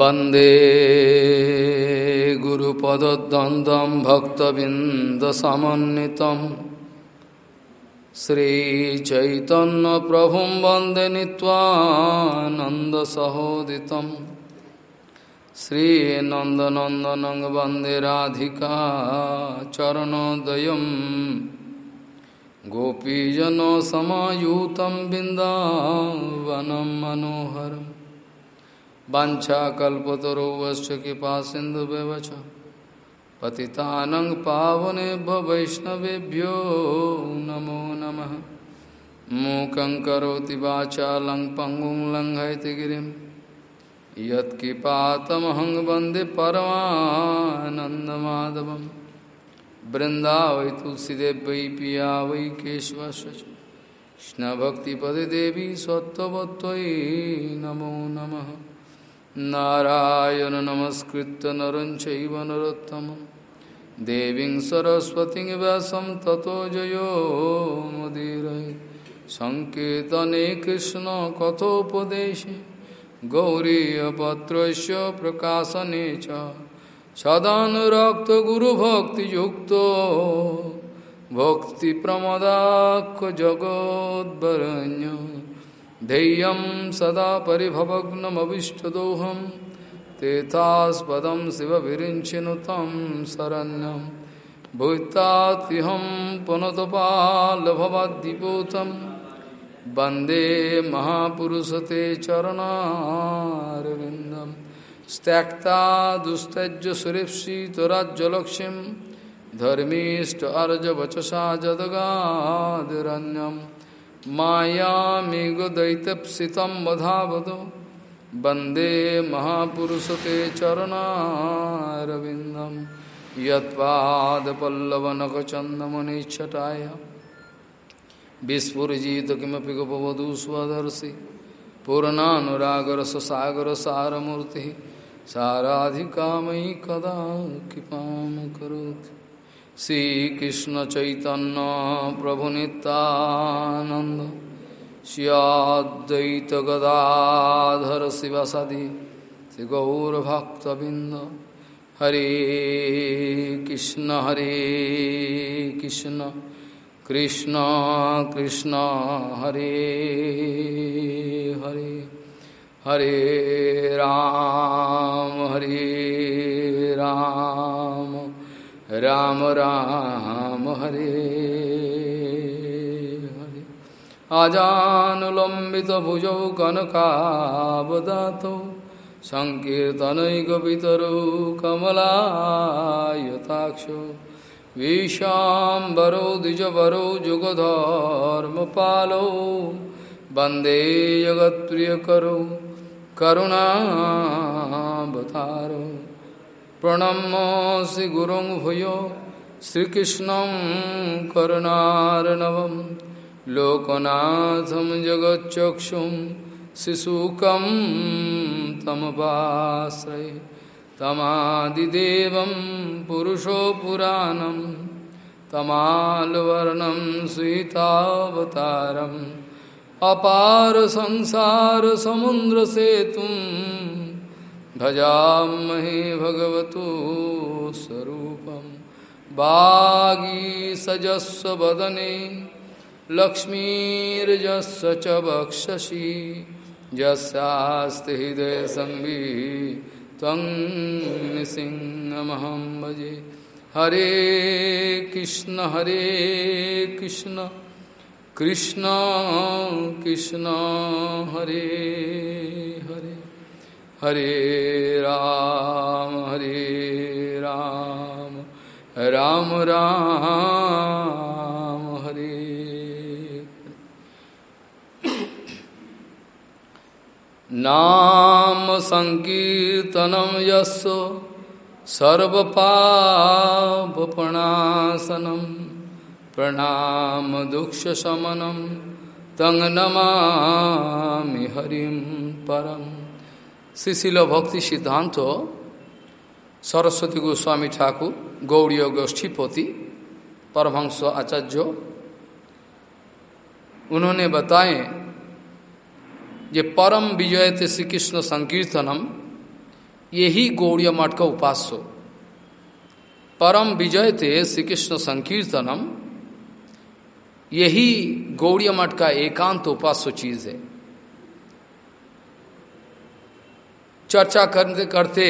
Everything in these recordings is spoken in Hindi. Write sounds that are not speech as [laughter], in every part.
वंदे गुरुपदद्वन्द्वं भक्तबिन्दसमन्वितं। श्रीचैतन्यप्रभुं वंदे नीत्वानन्दसहोदितं श्रीनन्दनन्दनं वंदे राधिका चरणोदयं। गोपीजनसमायुतं बिन्दावनं मनोहरम्। वाछाकल्पतरुवश्च कृपा सिंधु व्यवच पतितानंग पावनेभ्य वैष्णवेभ्यो नमो नमः। मूकं करोति वाचालं पंगुं लङ्घयति गिरिं। यत्किपातमहं वंदे परमानन्दमाधवं वृन्दावै तुलसीदेव वै पिया वै कृष्णभक्तिपदे देवी सत्त्ववत्त्वयि नमो नमः। नारायण नमस्कृत नर चैव नरोत्तमं। देवीं सरस्वतीं व्यासं ततो जयो मुदीरये। सङ्कीर्तने कृष्णकथोपदेशे गौरीयपत्रस्य प्रकाशने च। सदानुरक्तगुरुभक्तियुक्तो। भक्तिप्रमदाक्ष जगोद्वरण्य ध्येयं सदा परिभवग्नमविष्टदोहं तेथास्पदं शिवविरिञ्चिनु तं शरण्यं। भूतात्यहं पुनतपालभवद्दिपूतं वंदे महापुरुषते चरणारविन्दं। त्यक्ता दुस्तज्य सुरेप्सितराज्यलक्ष्मीं धर्मीष्ट अर्जवचसा मायामेघदैतप्सितं वधावतो। वंदे महापुरुषते चरणारविन्दं। यत्पादपल्लवनखचन्दमनिच्छटाय। विस्फुरिजित किमपि गोपवधू स्वदर्शि। पूर्णानुरागरससागरसारमूर्तिः। साराधिकामयि कदा कृपां करोति। श्रीकृष्ण चैतन्य प्रभु नित्यानंद श्रियाद्वैत गदाधर शिवसदि श्री गौरभक्तबिंद हरे कृष्ण हरे कृष्ण कृष्ण कृष्ण, हरे हरे हरे राम हरे राम राम। राम हरे हरे। आजानुलम्बित भुजौ कनकावदातौ सङ्कीर्तनैकपितरौ कमलायताक्षो विशाम्बरौ द्विजवरौ जुगधर्मपालौ वंदे जगत्प्रियकरौ करुणावतारौ। प्रणम्य श्रीगुरुं भूयो श्रीकृष्णं करुणार्णवं। लोकनाथं जगच्चक्षुं शिशुकं तमपाश्रये। तमादिदेवं पुरुषो पुराणं तमालवर्णं सीतावतारम्। अपार संसारसमुद्रसेतुं भजामहे भगवतो स्वरूपं। वागीसजस्व वदने लक्ष्मीर्जस्य च वक्षसि यस्यास्ति हृदयसंवि त्वं भजे। हरे कृष्ण हरे कृष्ण कृष्ण कृष्ण, हरे हरे। हरे राम हरे राम राम राम, हरे। नाम संकीर्तनम यस्व सर्वपापणासनम प्रणाम दुक्ष शमनम तंग नमामि हरिम परम। श्रीशिल भक्ति सिद्धांत सरस्वती गोस्वामी ठाकुर गौड़ीय गोष्ठीपति परमहंस आचार्य उन्होंने बताए ये परम विजय थे श्री कृष्ण संकीर्तनम यही गौड़िया मठ का उपास्य परम विजय थे श्री कृष्ण संकीर्तनम यही गौड़िया मठ का एकांत उपास्य चीज़ है चर्चा करते करते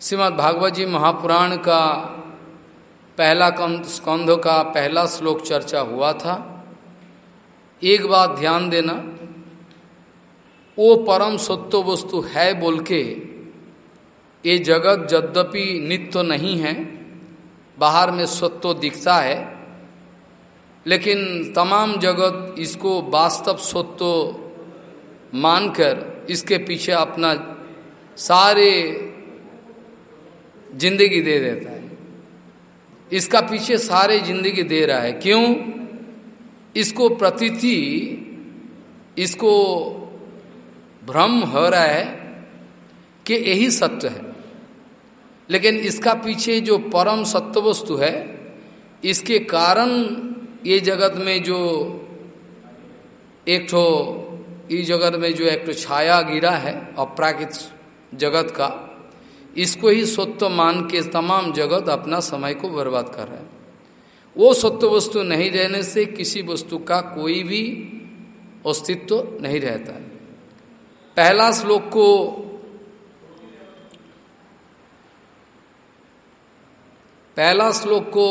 श्रीमद भागवत जी महापुराण का पहला स्कंध का पहला श्लोक चर्चा हुआ था। एक बात ध्यान देना वो परम सत्य वस्तु है बोल के ये जगत यद्यपि नित्य नहीं है, बाहर में सत्य दिखता है, लेकिन तमाम जगत इसको वास्तव सत्य मानकर इसके पीछे अपना सारे ज़िंदगी दे देता है। इसका पीछे सारे ज़िंदगी दे रहा है। क्यों? इसको प्रतीति, इसको भ्रम हो रहा है कि यही सत्य है। लेकिन इसका पीछे जो परम सत्य वस्तु है, इसके कारण ये जगत में जो एक ठो इस जगत में जो एक छाया गिरा है अपराकित जगत का इसको ही सत्य मान के तमाम जगत अपना समय को बर्बाद कर रहा है वो सत्य वस्तु नहीं रहने से किसी वस्तु का कोई भी अस्तित्व नहीं रहता है पहला श्लोक को पहला श्लोक को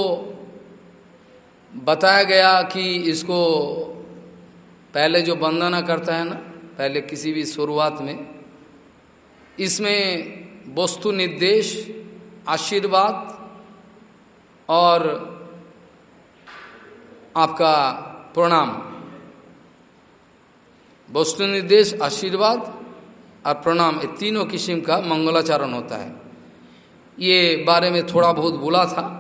बताया गया कि इसको पहले जो वंदना करता है ना, पहले किसी भी शुरुआत में, इसमें वस्तु निर्देश, आशीर्वाद और आपका प्रणाम। वस्तु निर्देश, आशीर्वाद और प्रणाम, ये तीनों किस्म का मंगलाचरण होता है। ये बारे में थोड़ा बहुत बोला था।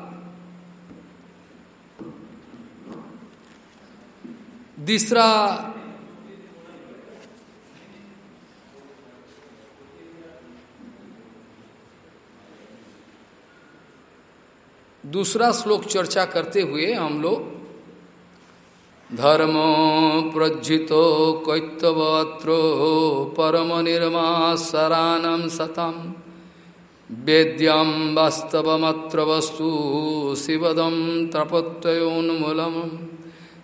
तीसरा दूसरा श्लोक चर्चा करते हुए हम लोग धर्मो प्रज्जितो कैतवत्रो परम निर्मासरानम सतम वेद्यम वास्तवमत्र वस्तु शिवदम तपत्योन्मूलम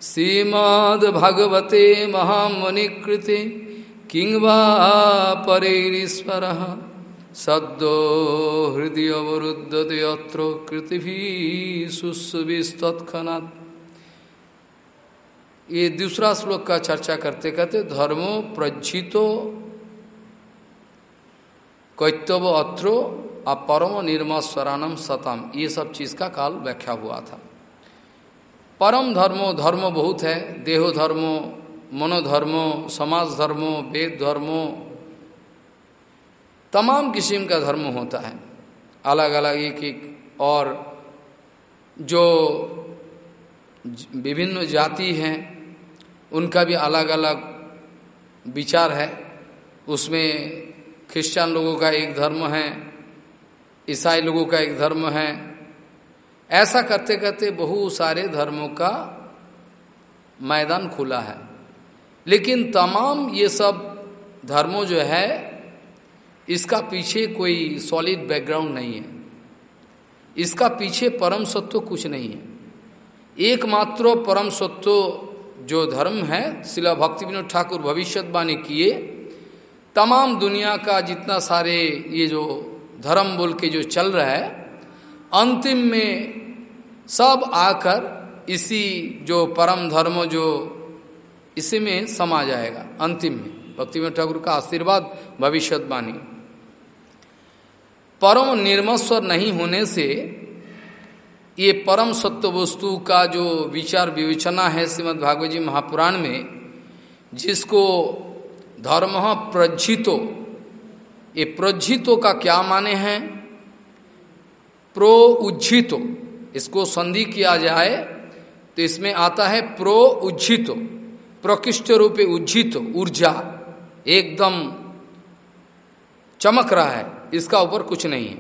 श्रीमद्भगवते महामुनिकृते किंवा परैरीश्वर सद्दो हृदय अवरुद्धते अत्र कृतिभि ये दूसरा श्लोक का चर्चा करते करते धर्मो प्रज्जितो, कैतव अत्रो, अपरम निर्मस्वरानम सतम। ये सब चीज़ का काल व्याख्या हुआ था। परम धर्मो, धर्म बहुत है। देहो धर्मो मनोधर्मो समाज धर्मो, वेद धर्मो। तमाम किस्म का धर्म होता है। अलग अलग एक एक और जो विभिन्न जाति हैं, उनका भी अलग अलग विचार है। उसमें क्रिश्चियन लोगों का एक धर्म है, ईसाई लोगों का एक धर्म है ऐसा करते करते बहुत सारे धर्मों का मैदान खुला है। लेकिन तमाम ये सब धर्मों जो है, इसका पीछे कोई सॉलिड बैकग्राउंड नहीं है। इसका पीछे परम सत्व कुछ नहीं है। एकमात्र परम सत्व जो धर्म है शिला भक्ति विनोद ठाकुर भविष्यवाणी किए, तमाम दुनिया का जितना सारे ये जो धर्म बोल के जो चल रहा है, अंतिम में सब आकर इसी जो परम धर्म जो इसी में समा जाएगा, अंतिम में। भक्ति में ठाकुर का आशीर्वाद भविष्यवाणी परम निर्मस्वर नहीं होने से ये परम सत्य वस्तु का जो विचार विवेचना है श्रीमद भागवत जी महापुराण में, जिसको धर्म प्रज्जितो, ये प्रज्जितो का क्या माने हैं? प्रो उज्जितो। इसको संधि किया जाए तो इसमें आता है प्रो उज्जित प्रकृष्ट रूपे उज्जित ऊर्जा, एकदम चमक रहा है, इसका ऊपर कुछ नहीं है।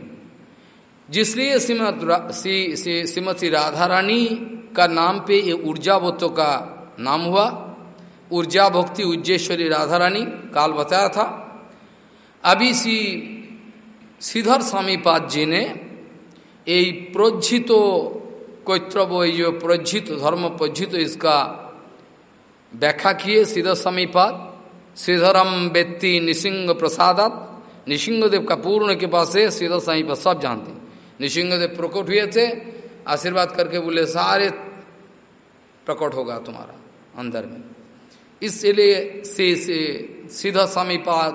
जिसलिए श्रीमत श्रीमती राधा रानी का नाम पे ये ऊर्जा भक्तों का नाम हुआ। ऊर्जा भक्ति उज्जेश्वरी राधा रानी काल बताया था। अभी श्री श्रीधर स्वामी पाद जी ने এই প্রজ্জিত কৈত্রব এই যে প্রজ্জিত ধর্ম প্রজ্জিত इसका व्याख्या किए श्रीधर समीपाद श्रीधरम व्यक्ति निसिंग प्रसादत निशिंगदेव का पूर्ण के पास है श्रीधर समीपाद सब जानते निशिंगदेव प्रकट हुए थे आशीर्वाद करके बोले सारे प्रकट होगा तुम्हारा अंदर में इसलिए से, से सीधा समीपाद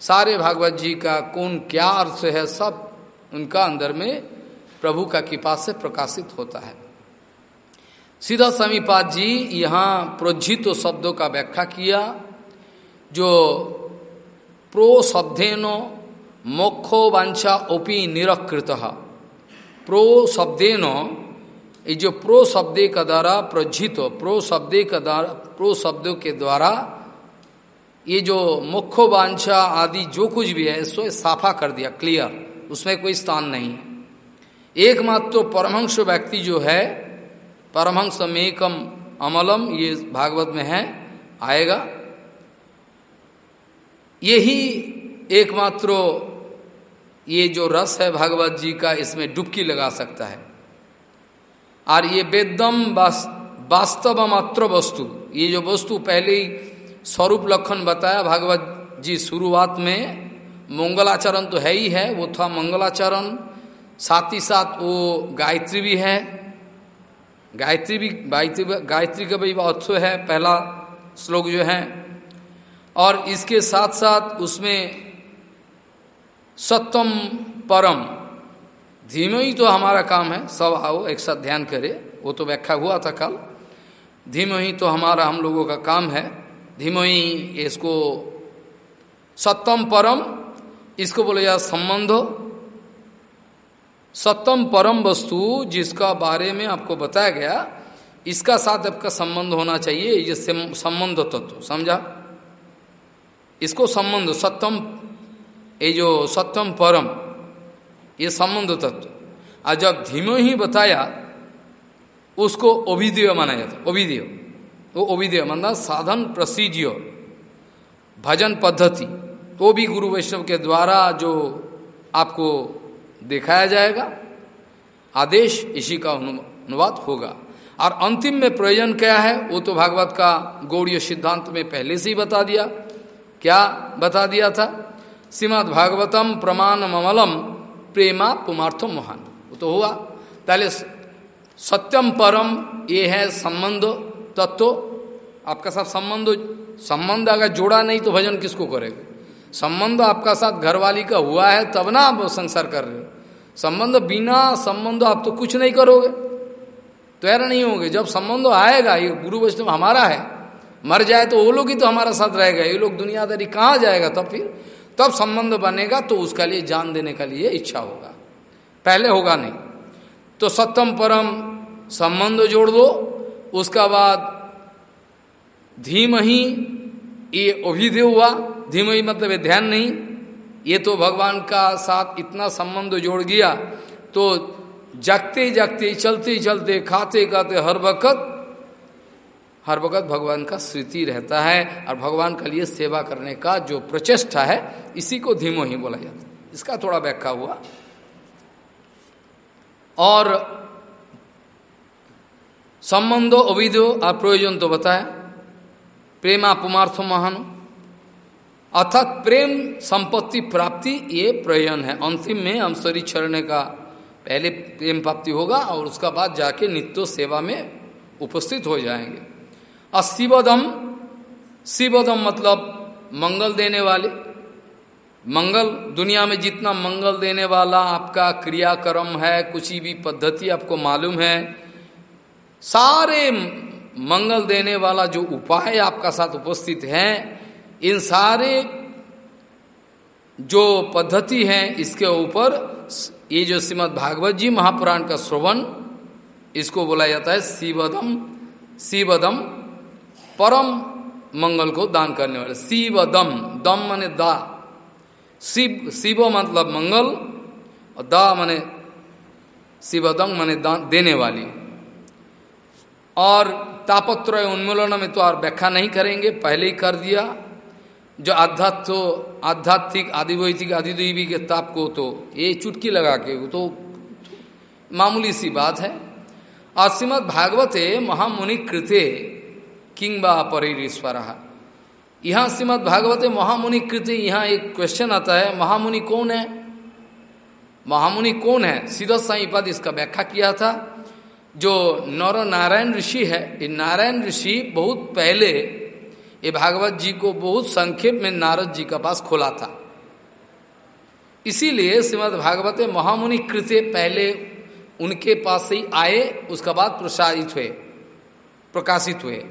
सारे भागवत जी का कौन क्या अर्थ है सब उनका अंदर में प्रभु का कृपा से प्रकाशित होता है। सीधा समीपाद जी यहाँ प्रोज्जित शब्दों का व्याख्या किया, जो प्रो शब्देनो मोक्षो वांछा ओपी निरकृत। प्रो शब्देनो, ये जो प्रो शब्दे का द्वारा प्रज्जित प्रो शब्दे का द्वारा, प्रो शब्दों के द्वारा ये जो मुख्य वांछा आदि जो कुछ भी है, इसको साफा कर दिया, क्लियर। उसमें कोई स्थान नहीं है। एकमात्र तो परमहंस व्यक्ति जो है परमहंस मेकम अमलम, ये भागवत में है, आएगा। यही एकमात्र ये जो रस है भागवत जी का, इसमें डुबकी लगा सकता है। और ये वेदम वास्तव मात्र वस्तु, ये जो वस्तु पहले ही स्वरूप लक्षण बताया भागवत जी शुरुआत में, मंगलाचरण तो है ही है, वो था मंगलाचरण। साथ ही साथ वो गायत्री भी है। गायत्री भी, गायत्री गायत्री का भी अर्थ है, पहला श्लोक जो है। और इसके साथ साथ उसमें सत्यम परम, धीमे ही तो हमारा काम है। सब आओ, एक साथ ध्यान करे। वो तो व्याख्या हुआ था कल। धीमे ही तो हमारा, हम लोगों का काम है। धीमो ही इसको सत्यम परम, इसको बोले जा संबंध। सत्यम परम वस्तु जिसका बारे में आपको बताया गया, इसका साथ आपका संबंध होना चाहिए, ये संबंध तत्व, समझा? इसको संबंध सत्यम ये जो सत्यम परम, ये संबंध तत्व। और जब धीमो ही बताया, उसको ओभिदेय माना जाता ओभिदेय वो ओभिदेय मतलब साधन प्रसिद्ध भजन पद्धति। तो भी गुरु वैष्णव के द्वारा जो आपको दिखाया जाएगा। आदेश इसी का अनुवाद होगा। और अंतिम में प्रयोजन क्या है, वो तो भागवत का गौड़ीय सिद्धांत में पहले से ही बता दिया। क्या बता दिया था? श्रीमद भागवतम प्रमाण ममलम प्रेमा पुमार्थम महान। वो तो हुआ। पहले सत्यम परम, ये है संबंध, तत्व। आपका साथ संबंध संबंध अगर जोड़ा नहीं तो भजन किसको करेगा? संबंध आपका साथ घरवाली का हुआ है, तब ना आप संसार कर रहे हो। संबंध बिना संबंध आप तो कुछ नहीं करोगे। तो यार नहीं होगे। जब संबंध आएगा, ये गुरु वैष्णव हमारा है, मर जाए तो वो लोग ही तो हमारा साथ रहेगा ये लोग दुनियादारी कहाँ जाएगा तब फिर? तब संबंध बनेगा तो उसका लिए जान देने का लिए इच्छा होगा। पहले होगा नहीं। तो सत्यम परम संबंध जोड़ दो। उसका बाद धीम ही, ये अभिधेय हुआ। धीम ही मतलब ध्यान नहीं। ये तो भगवान का साथ इतना संबंध जोड़ गया तो जगते जगते, चलते चलते, खाते खाते हर वक्त हर वक्त भगवान का स्मृति रहता है और भगवान के लिए सेवा करने का जो प्रचेष्टा है, इसी को धीमो ही बोला जाता है। इसका थोड़ा व्याख्या हुआ। और संबंधो, अविधो और प्रयोजन तो बताया। प्रेमा, पुमार्थ, महान। अर्थात प्रेम, संपत्ति, प्राप्ति, ये प्रयोजन है। अंतिम में हम शरीर चढ़ने का पहले प्रेम प्राप्ति होगा और उसका बाद जाके नित्य सेवा में उपस्थित हो जाएँगे। और शिवदम शिवदम मतलब मंगल देने वाले। मंगल, दुनिया में जितना मंगल देने वाला आपका क्रियाक्रम है, कुछ भी पद्धति आपको मालूम है, सारे मंगल देने वाला जो उपाय आपका साथ उपस्थित है इन सारे जो पद्धति है, इसके ऊपर ये जो श्रीमद भागवत जी महापुराण का श्रवण, इसको बोला जाता है शिवदम शिवदम परम मंगल को दान करने वाले। शिवदम दम माने दा। शिव शिव मतलब मंगल, और दा माने शिवदम माने दान देने वाली। और तापत्रय उन्मूलन में तो और व्याख्या नहीं करेंगे, पहले ही कर दिया। जो आध्यात्म, आध्यात्मिक आदिवैतिक आदिदेवी के ताप को तो ये चुटकी लगा के वो तो मामूली सी बात है। और श्रीमद भागवते महामुनि कृते किंग परिश्वर यहाँ श्रीमद भागवते महामुनि कृते यहाँ एक क्वेश्चन आता है, महामुनि कौन है? महामुनि कौन है? सीधा साई पद इसका व्याख्या किया था। जो नर नारायण ऋषि है, ये नारायण ऋषि बहुत पहले ये भागवत जी को बहुत संक्षेप में नारद जी का पास खोला था। इसीलिए श्रीमद भागवत महामुनि कृत्य पहले उनके पास से ही आए, उसके बाद प्रसारित हुए, प्रकाशित हुए।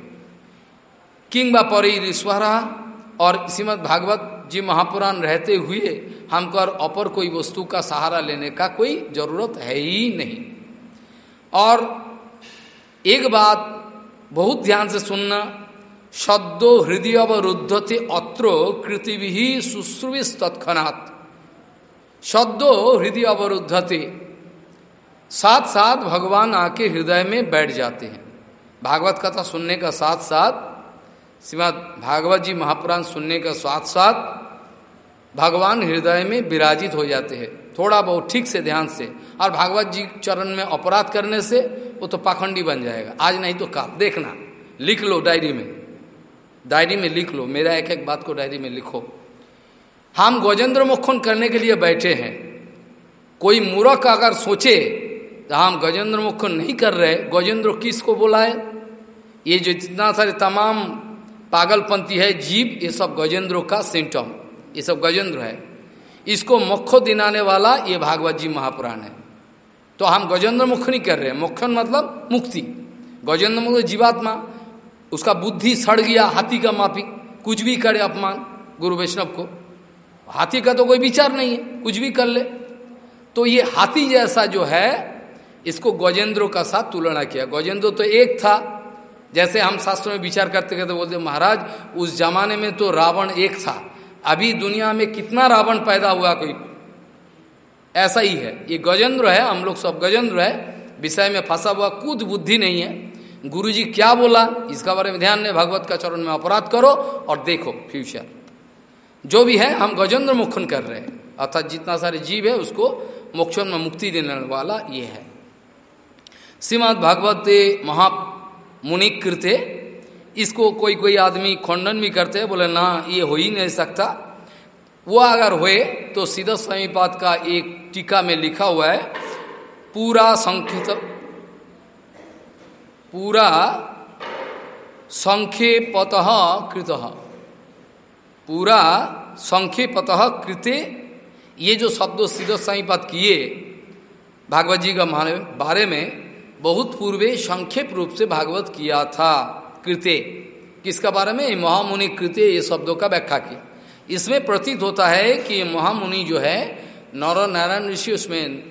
किंग व परिश्वरा और श्रीमद भागवत जी महापुराण रहते हुए हमको और अपर कोई वस्तु का सहारा लेने का कोई ज़रूरत है ही नहीं। और एक बात बहुत ध्यान से सुनना शब्दो हृदय अवरुद्धते अत्रो कृतिवि शुश्रुविस तत्नात् शब्दो हृदय अवरुद्धते साथ साथ भगवान आके हृदय में बैठ जाते हैं। भागवत कथा सुनने का साथ साथ श्रीमद भागवत जी महापुराण सुनने का साथ साथ भगवान हृदय में विराजित हो जाते हैं। थोड़ा बहुत ठीक से ध्यान से। और भागवत जी चरण में अपराध करने से वो तो पाखंडी बन जाएगा। आज नहीं तो कल। देखना। लिख लो डायरी में। डायरी में लिख लो, मेरा एक एक बात को डायरी में लिखो। हम गजेंद्र मुखन करने के लिए बैठे हैं। कोई मूर्ख अगर सोचे तो हम गजेंद्र मुखन नहीं कर रहे, गजेंद्र किसको बोला है ये जो जितना सारे तमाम पागलपंथी है, जीव, ये सब गजेंद्रों का सिम्टम ये सब गजेंद्र है। इसको मुख्य दिनाने वाला ये भागवत जी महापुराण है। तो हम गजेंद्र मुख नहीं कर रहे मुखन मतलब मुक्ति। गजेंद्र मुख जीवात्मा। उसका बुद्धि सड़ गया, हाथी का माफ़ी। कुछ भी करे अपमान, गुरु वैष्णव को। हाथी का तो कोई विचार नहीं है, कुछ भी कर ले। तो ये हाथी जैसा जो है, इसको गजेंद्रों का साथ तुलना किया। गजेंद्र तो एक था। जैसे हम शास्त्रों में विचार करते करते बोलते, महाराज, उस जमाने में तो रावण एक था। अभी दुनिया में कितना रावण पैदा हुआ कोई? ऐसा ही है। ये गजेंद्र है, हम लोग सब गजेंद्र है। विषय में फंसा हुआ कूद बुद्धि नहीं है। गुरु जी क्या बोला? इसका बारे में ध्यान नहीं, भगवत का चरण में अपराध करो और देखो फ्यूचर जो भी है, हम गजेंद्र मुखन कर रहे हैं। अर्थात जितना सारे जीव है, उसको मोक्षण में मुक्ति देने वाला ये है। श्रीमद भागवत महा मुनि कृत्य इसको कोई कोई आदमी खंडन भी करते हैं, बोले, ना, ये हो ही नहीं सकता। वो अगर हुए तो सीधा समीपात का एक टीका में लिखा हुआ है, पूरा संख्यित पूरा संक्षेपत कृत। पूरा संक्षेपत कृते, ये जो शब्द सीधो समीपात किए, भागवत जी का बारे में बहुत पूर्वे संक्षेप रूप से भागवत किया था कृत्य किसका बारे में? महामुनि कृत्य ये शब्दों का व्याख्या की। इसमें प्रतीत होता है कि महामुनि जो है, नौर नारायण ऋषि, उसमें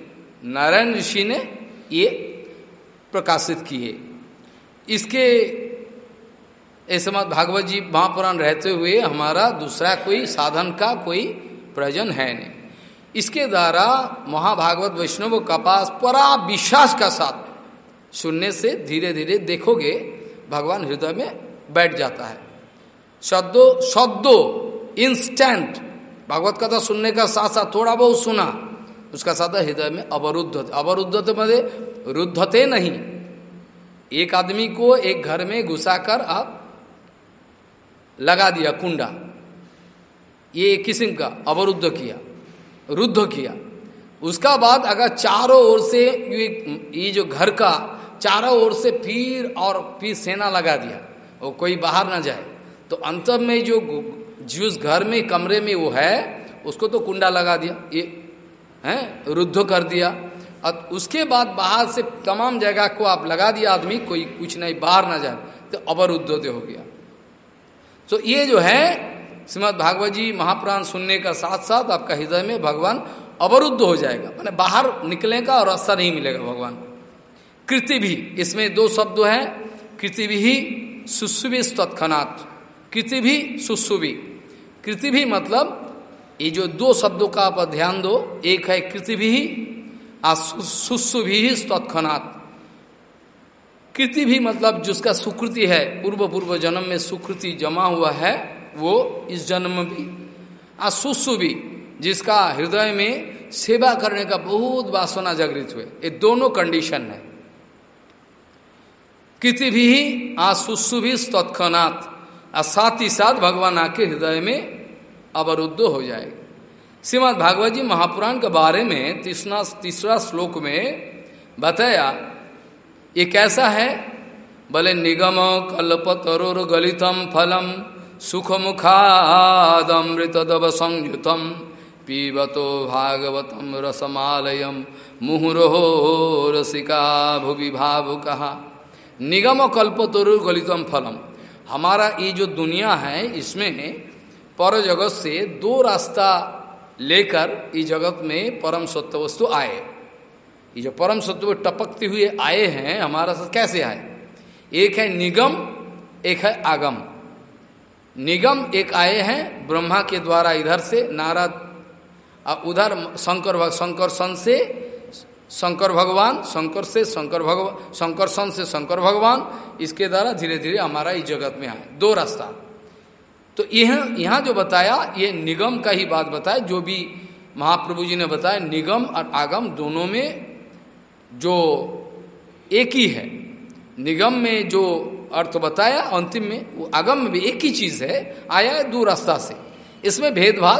नारायण ऋषि ने ये प्रकाशित किए। इसके ऐसे भागवत जी महापुराण रहते हुए हमारा दूसरा कोई साधन का कोई प्रयोजन है नहीं। इसके द्वारा महाभागवत वैष्णव का पास परा विश्वास का साथ सुनने से धीरे धीरे देखोगे भगवान हृदय में बैठ जाता है। शब्दो शब्दो इंस्टेंट भागवत कथा सुनने का साथ साथ थोड़ा बहुत सुना, उसका साथ हृदय में अवरुद्ध अवरुद्ध मध्य रुद्धते नहीं। एक आदमी को एक घर में घुसाकर आप लगा दिया, कुंडा। ये किस्म का अवरुद्ध किया, रुद्ध किया। उसका बाद अगर चारों ओर से ये जो घर का चारों ओर से फिर और फिर सेना लगा दिया वो कोई बाहर ना जाए तो अंत में जो जिस घर में, कमरे में वो है, उसको तो कुंडा लगा दिया, ये, है, रुद्ध कर दिया। और उसके बाद बाहर से तमाम जगह को आप लगा दिया आदमी, कोई कुछ नहीं, बाहर ना जाए तो अवरुद्ध हो गया। तो ये जो है, श्रीमद भागवत जी महापुराण सुनने का साथ साथ आपका हृदय में भगवान अवरुद्ध हो जाएगा। मैंने बाहर निकलने का और रास्ता नहीं मिलेगा भगवान। कृति भी, इसमें दो शब्द हैं, कृति भी सुसुभी तत्नाथ कृति भी सुसुभी कृति भी मतलब ये जो दो शब्दों का आप ध्यान दो, एक है कृति भी सुसु भी तत्नात् कृति भी मतलब जिसका सुकृति है, पूर्व पूर्व जन्म में सुकृति जमा हुआ है, वो इस जन्म में भी। असुस्सु भी जिसका हृदय में सेवा करने का बहुत वासना जागृत हुए। ये दोनों कंडीशन है। किति भी आसुस्सु भी और साथ ही साथ भगवान आके हृदय में अवरुद्ध हो जाएगा। श्रीमद भागवत जी महापुराण के बारे में तीसरा तीसरा श्लोक में बताया, ये कैसा है? बोले, निगम कल्प तरुर गलितम फलम सुख मुखादमृत दव संयुतम, पीबतो भागवतम रसमालयम मुहुरो रसिका भुवि भाव कहा निगम कल्प तरुर गलितम फलम। हमारा ये जो दुनिया है, इसमें पर जगत से दो रास्ता लेकर इस जगत में परम सत्य वस्तु आए। ये जो परम सत्व टपकते हुए आए हैं, हमारा साथ कैसे आए? एक है निगम, एक है आगम। निगम एक आए हैं, ब्रह्मा के द्वारा इधर से, नारद उधर शंकर शंकर सन से, शंकर भगवान, शंकर से, शंकर भगवान, शंकर सन से शंकर भगवान, इसके द्वारा धीरे धीरे हमारा इस जगत में आए। दो रास्ता। तो यह, यहाँ जो बताया, ये निगम का ही बात बताया, जो भी महाप्रभु जी ने बताया, निगम और आगम दोनों में जो एक ही है। निगम में जो अर्थ बताया, अंतिम में, वो आगम में भी एक ही चीज़ है, आया है दो रास्ता से। इसमें भेदभाव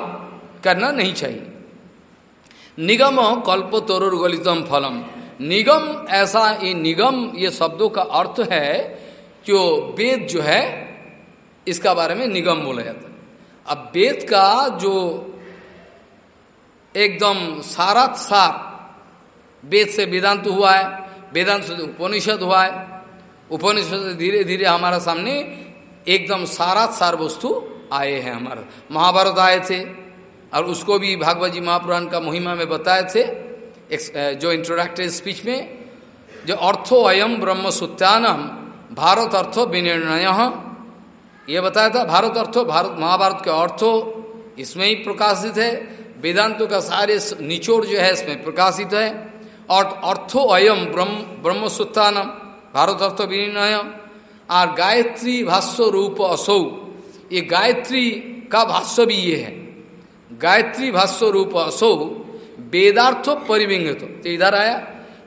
करना नहीं चाहिए। निगम कल्प तरुर गलितम फलम। निगम ऐसा, ये निगम, ये शब्दों का अर्थ है, जो वेद जो है इसका बारे में निगम बोला जाता है। अब वेद का जो एकदम सारात सार वेद से वेदांत हुआ है, वेदांत से उपनिषद हुआ है, उपनिषद से धीरे धीरे हमारा सामने एकदम सारा सार वस्तु आए हैं हमारा। महाभारत आए थे और उसको भी भागवत जी महापुराण का महिमा में बताए थे। जो इंट्रोडक्टिव स्पीच में, जो अर्थो अयम ब्रह्म सुत्यानम भारत अर्थो विनिर्णय ये बताया था, भारत अर्थो, भारत, महाभारत के अर्थो इसमें ही प्रकाशित है। वेदांतों का सारे निचोड़ जो है इसमें प्रकाशित है। और अर्थो अयम ब्रह्म ब्रह्मसूत्रानम भारत अर्थ विनिमय और गायत्री भाष्य रूप असौ। ये गायत्री का भाष्य भी ये है। गायत्री भाष्य रूप असौ, वेदार्थ परिविंग तो इधर आया,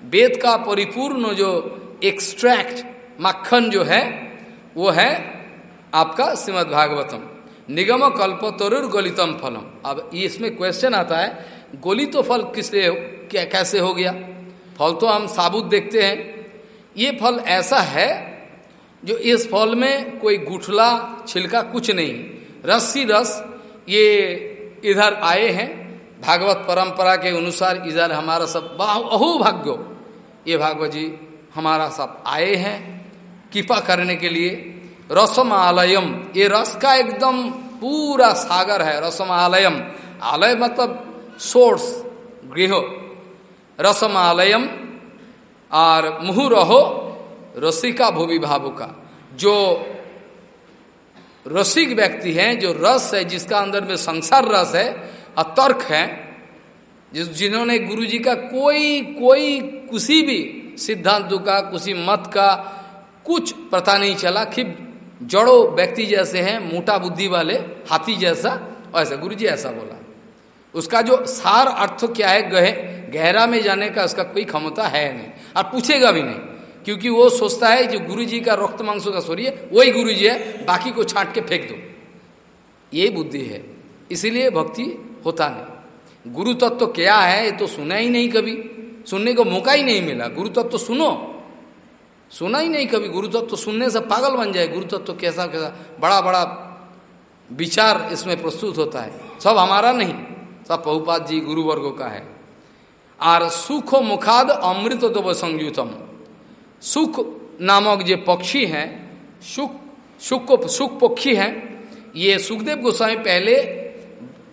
वेद का परिपूर्ण जो एक्सट्रैक्ट मक्खन जो है, वो है आपका श्रीमद भागवतम निगम कल्प तरुर गलितम फलम। अब इसमें क्वेश्चन आता है गोली तो फल किस क्या, कैसे हो गया? फल तो हम साबुत देखते हैं। ये फल ऐसा है, जो इस फल में कोई गुठला, छिलका कुछ नहीं। रस्सी रस, ये इधर आए हैं। भागवत परंपरा के अनुसार इधर हमारा सब अहो भाग्यो ये भागवत जी हमारा सब आए हैं। कृपा करने के लिए रसम आलयम ये रस का एकदम पूरा सागर है रसम आलयम आलय मतलब सोर्स, गृह। रसमालयम और मुहुरहो, रसिका भूवि भावुका। जो रसिक व्यक्ति हैं, जो रस है, जिसका अंदर में संसार रस है, और तर्क है, जिस जिन्होंने गुरु जी का कोई कोई, किसी भी सिद्धांत का, किसी मत का कुछ पता नहीं चला कि जड़ो व्यक्ति जैसे हैं, मोटा बुद्धि वाले, हाथी जैसा ऐसा गुरु जी ऐसा बोला। उसका जो सार अर्थ क्या है, गहे, गहरा में जाने का उसका कोई क्षमता है नहीं। और पूछेगा भी नहीं, क्योंकि वो सोचता है जो गुरु जी का रक्त मांसों का सूर्य, वही गुरु जी है, बाकी को छाट के फेंक दो। ये बुद्धि है, इसीलिए भक्ति होता नहीं। गुरु तत्व तो क्या है, ये तो सुना ही नहीं कभी। सुनने को मौका ही नहीं मिला। गुरु तत्व तो सुनो सुना ही नहीं कभी। गुरु तत्व तो सुनने से पागल बन जाए। गुरु तत्व तो कैसा कैसा बड़ा बड़ा विचार इसमें प्रस्तुत होता है। सब हमारा नहीं, सब पहुपात जी गुरुवर्गो का है। और सुख मुखाद अमृत दो संयुतम। सुख नामक जो पक्षी हैं, सुख सुख सुख पक्षी हैं, ये सुखदेव गोस्वामी पहले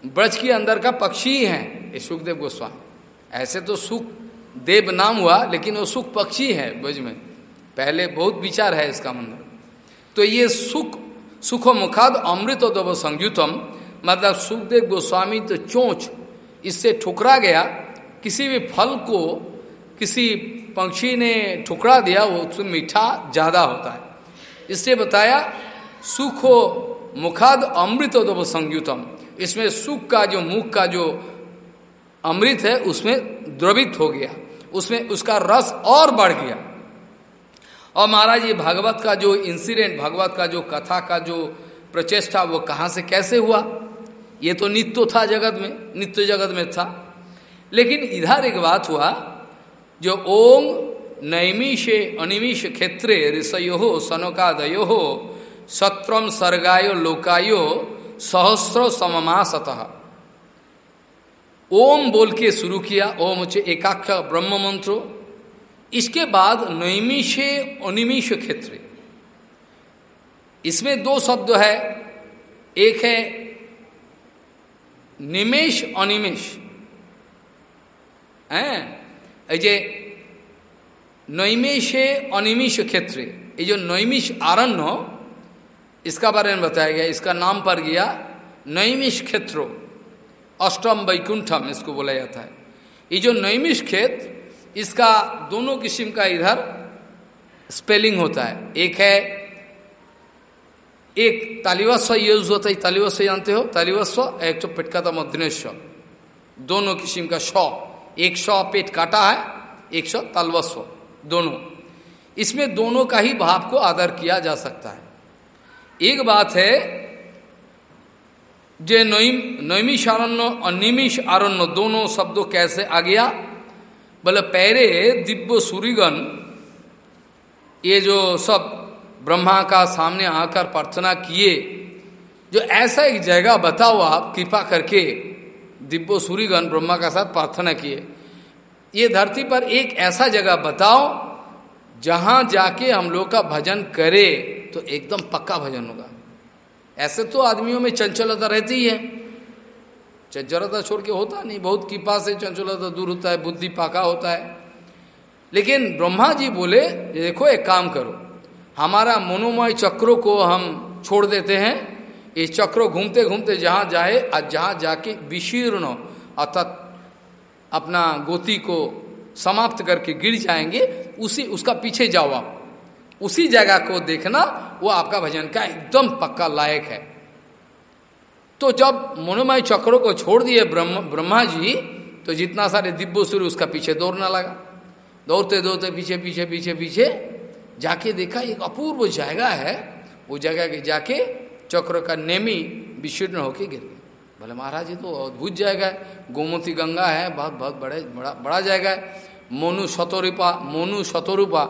ब्रज के अंदर का पक्षी ही हैं, ये सुखदेव गोस्वामी। ऐसे तो सुख देव नाम हुआ, लेकिन वो सुख पक्षी है ब्रज में। पहले बहुत विचार है इसका मंदिर तो ये सुख सुख मुखाद अमृत दो संयुतम मतलब सुखदेव गोस्वामी तो चोंच, इससे ठुकरा गया। किसी भी फल को किसी पंक्षी ने ठुकरा दिया, वो उसमें मीठा ज़्यादा होता है। इससे बताया सुख मुखाद अमृत दब संयुतम, इसमें सुख का जो मुख का जो अमृत है, उसमें द्रवित हो गया। उसमें उसका रस और बढ़ गया। और महाराज, ये भागवत का जो इंसिडेंट भागवत का जो कथा का जो प्रचेष्टा, वो कहाँ से कैसे हुआ? ये तो नित्य था जगत में, नित्य जगत में था। लेकिन इधर एक बात हुआ, जो ओम नैमिष अनिमिष क्षेत्रे ऋषयो सनकादयो सत्रम सर्गायो लोकायो सहस्र सममासतः। ओम बोल के शुरू किया, ओम उच्च एकाक्ष ब्रह्म मंत्रो इसके बाद नैमिषे अनिमिष क्षेत्र। इसमें दो शब्द है। एक है निमेश, अनिमेश। है? जे नैमेशे अनिमिष क्षेत्र। ये जो नैमिष आरण्य, इसका बारे में बताया गया। इसका नाम पर गया नैमिष क्षेत्रो। अष्टम वैकुंठम इसको बोला जाता है। ये जो नैमिष क्षेत्र इसका दोनों किस्म का इधर स्पेलिंग होता है। एक है, एक तालिवस्व यूज़ होता है, तालिवस्व जानते हो? तालिवस्व, एक तो पेटकाता मध्यनेश्वर दोनों किस्म का शौ। एक सौ पेट काटा है, एक सौ तालवस्व। दोनों। इसमें दोनों का ही भाव को आदर किया जा सकता है। एक बात है, जे नैमिष आरण्य और निमिष आरण्य दोनों शब्दों कैसे आ गया? बोले, पैरे दिव्य सूर्यगण ये जो सब ब्रह्मा का सामने आकर प्रार्थना किए, जो ऐसा एक जगह बताओ आप, कृपा करके दिव्य सूर्यगण ब्रह्मा का साथ प्रार्थना किए। ये धरती पर एक ऐसा जगह बताओ, जहाँ जाके हम लोग का भजन करे तो एकदम पक्का भजन होगा। ऐसे तो आदमियों में चंचलता रहती ही है। चंचलता छोड़ के होता नहीं, बहुत कृपा से चंचलता दूर होता है, बुद्धि पाका होता है। लेकिन ब्रह्मा जी बोले देखो, एक काम करो, हमारा मनोमय चक्रों को हम छोड़ देते हैं। ये चक्रों घूमते घूमते जहाँ जाए और जहाँ जाके विशीर्ण, अर्थात अपना गोती को समाप्त करके गिर जाएँगे, उसी, उसका पीछे जाओ आप। उसी जगह को देखना, वो आपका भजन का एकदम पक्का लायक है। तो जब मनोमय चक्रों को छोड़ दिए ब्रह्म ब्रह्मा जी तो जितना सारे दिव्य सूर्य उसका पीछे दौड़ना लगा। दौड़ते दौड़ते, पीछे पीछे पीछे पीछे जाके देखा, एक अपूर्व जगह है, वो जगह के जाके चक्र का नेमी विशीर्ण होके गिर गए। भले महाराज, ये तो अद्भुत है, गोमती गंगा है, बहुत बहुत बड़े, बड़ा बड़ा जगह है। मोनू शतरूपा मोनू शतरूपा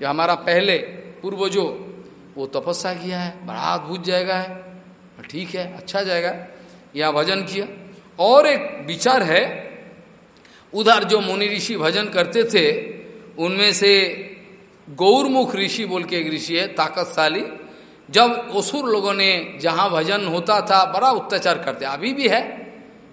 जो हमारा पहले पूर्वजो, वो तपस्या किया है, बड़ा अद्भुत जगह है। ठीक है अच्छा जाएगा। यह भजन किया। और एक विचार है, उधर जो मुनि ऋषि भजन करते थे, उनमें से गौरमुख ऋषि बोल के एक ऋषि है, ताकतशाली। जब असुर लोगों ने जहाँ भजन होता था, बड़ा अत्याचार करते। अभी भी है,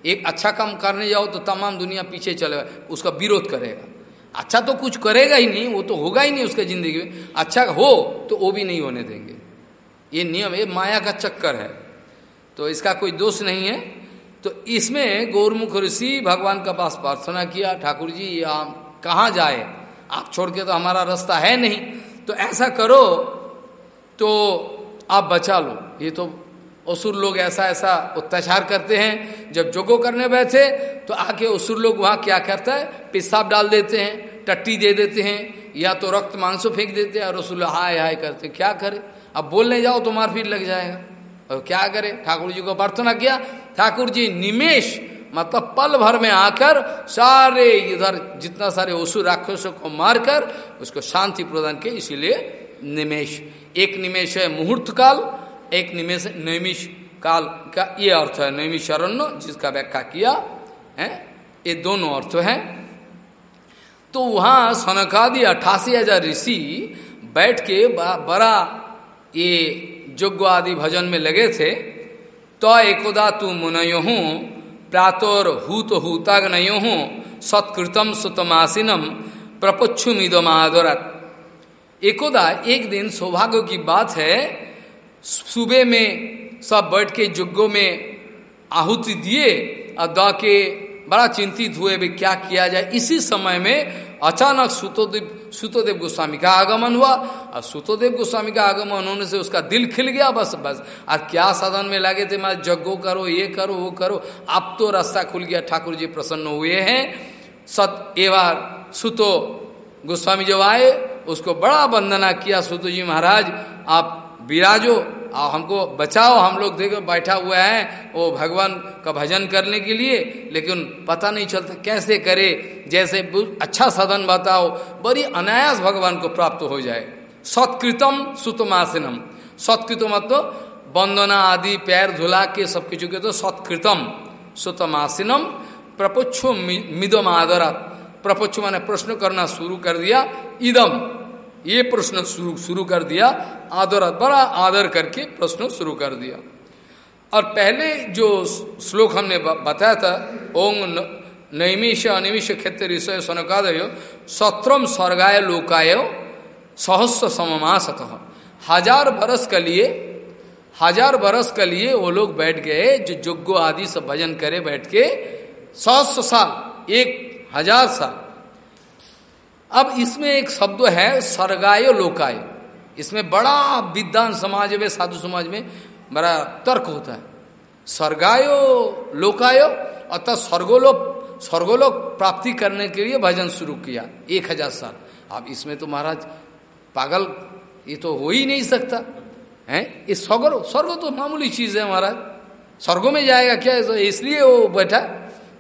एक अच्छा काम करने जाओ तो तमाम दुनिया पीछे चले, उसका विरोध करेगा। अच्छा तो कुछ करेगा ही नहीं, वो तो होगा ही नहीं उसके ज़िंदगी में। अच्छा हो तो वो भी नहीं होने देंगे। ये नियम, ये माया का चक्कर है। तो इसका कोई दोष नहीं है। तो इसमें गौरमुख ऋषि भगवान का पास प्रार्थना किया, ठाकुर जी आप कहाँ जाए? आप छोड़ के तो हमारा रास्ता है नहीं। तो ऐसा करो तो आप बचा लो। ये तो असुर लोग ऐसा ऐसा अत्याचार करते हैं। जब जोगो करने बैठे तो आके असुर लोग वहाँ क्या करता है? पेशाब डाल देते हैं, टट्टी दे देते हैं, या तो रक्त मांसो फेंक देते हैं, और रसुल हाय हाय करते क्या करे? अब बोलने जाओ तो मारपीट लग जाएगा। और क्या करे? ठाकुर जी को प्रार्थना किया। ठाकुर जी निमेश मतलब पल भर में आकर सारे इधर जितना सारे ओसु राक्षसों को मारकर उसको शांति प्रदान किए इसीलिए निमेश। एक निमेश है मुहूर्त काल, एक निमेश नैमिष काल का ये अर्थ है। नैमिषरण्य जिसका व्याख्या किया, है? ये दोनों अर्थ है। तो वहाँ सनकादि अठासी हज़ार ऋषि बैठ के बड़ा ये यज्ञ आदि भजन में लगे थे तो एकोदा तू मुनयो हूँ, प्रातोर हूत हूताग्नयो हूँ, सत्कृतम सुतमासीनम प्रपुच्छुमिदमादरत। एकोदा एक दिन सौभाग्य की बात है, सुबह में सब बैठ के जुग्गों में आहुति दिए और दा के बड़ा चिंतित हुए भी क्या किया जाए। इसी समय में अचानक सुतोदेव सुतोदेव गोस्वामी का आगमन हुआ। और सुतोदेव गोस्वामी का आगमन होने से उसका दिल खिल गया, बस बस। आज क्या साधन में लगे थे मैं जग्गो करो, ये करो, वो करो। अब तो रास्ता खुल गया। ठाकुर जी प्रसन्न हुए हैं। सत एवार सुतो। गोस्वामी जब आए, उसको बड़ा वंदना किया, सुतो जी महाराज, आप विराजो और हमको बचाओ। हम लोग देखो बैठा हुआ है, वो भगवान का भजन करने के लिए, लेकिन पता नहीं चलता कैसे करे। जैसे अच्छा साधन बताओ, बड़ी अनायास भगवान को प्राप्त हो जाए। सत्कृतम सुतमासिनम। सत्कृतम तो वंदना आदि, पैर धुला के सब कुछ के तो सत्कृतम सुतमासिनम। प्रपुच्छो मिदम आदरा। प्रपुच्छ मैंने प्रश्न करना शुरू कर दिया, इदम। ये प्रश्न शुरू शुरू कर दिया, आदर, बड़ा आदर करके प्रश्न शुरू कर दिया। और पहले जो श्लोक हमने बताया था, ओम नैमिष अनिमिष क्षेत्र ऋषय सनकादय, सत्रम स्वर्गाय लोकाय सहस्र सममासत। हज़ार बरस के लिए, हज़ार बरस के लिए वो लोग बैठ गए, जो जोग्गो आदि सब भजन करे बैठ के, सहस्र साल, एक हज़ार साल। अब इसमें एक शब्द है स्वर्गाय लोकाय। इसमें बड़ा विद्वान समाज में साधु समाज में बड़ा तर्क होता है। स्वर्गायो लोकायो, अतः स्वर्गोलोक स्वर्गोलोक प्राप्ति करने के लिए भजन शुरू किया, एक हज़ार साल। अब इसमें तो महाराज पागल, ये तो हो ही नहीं सकता, है? ये स्वर्ग स्वर्ग तो मामूली चीज़ है महाराज। स्वर्गों में जाएगा क्या? इसलिए वो बैठा।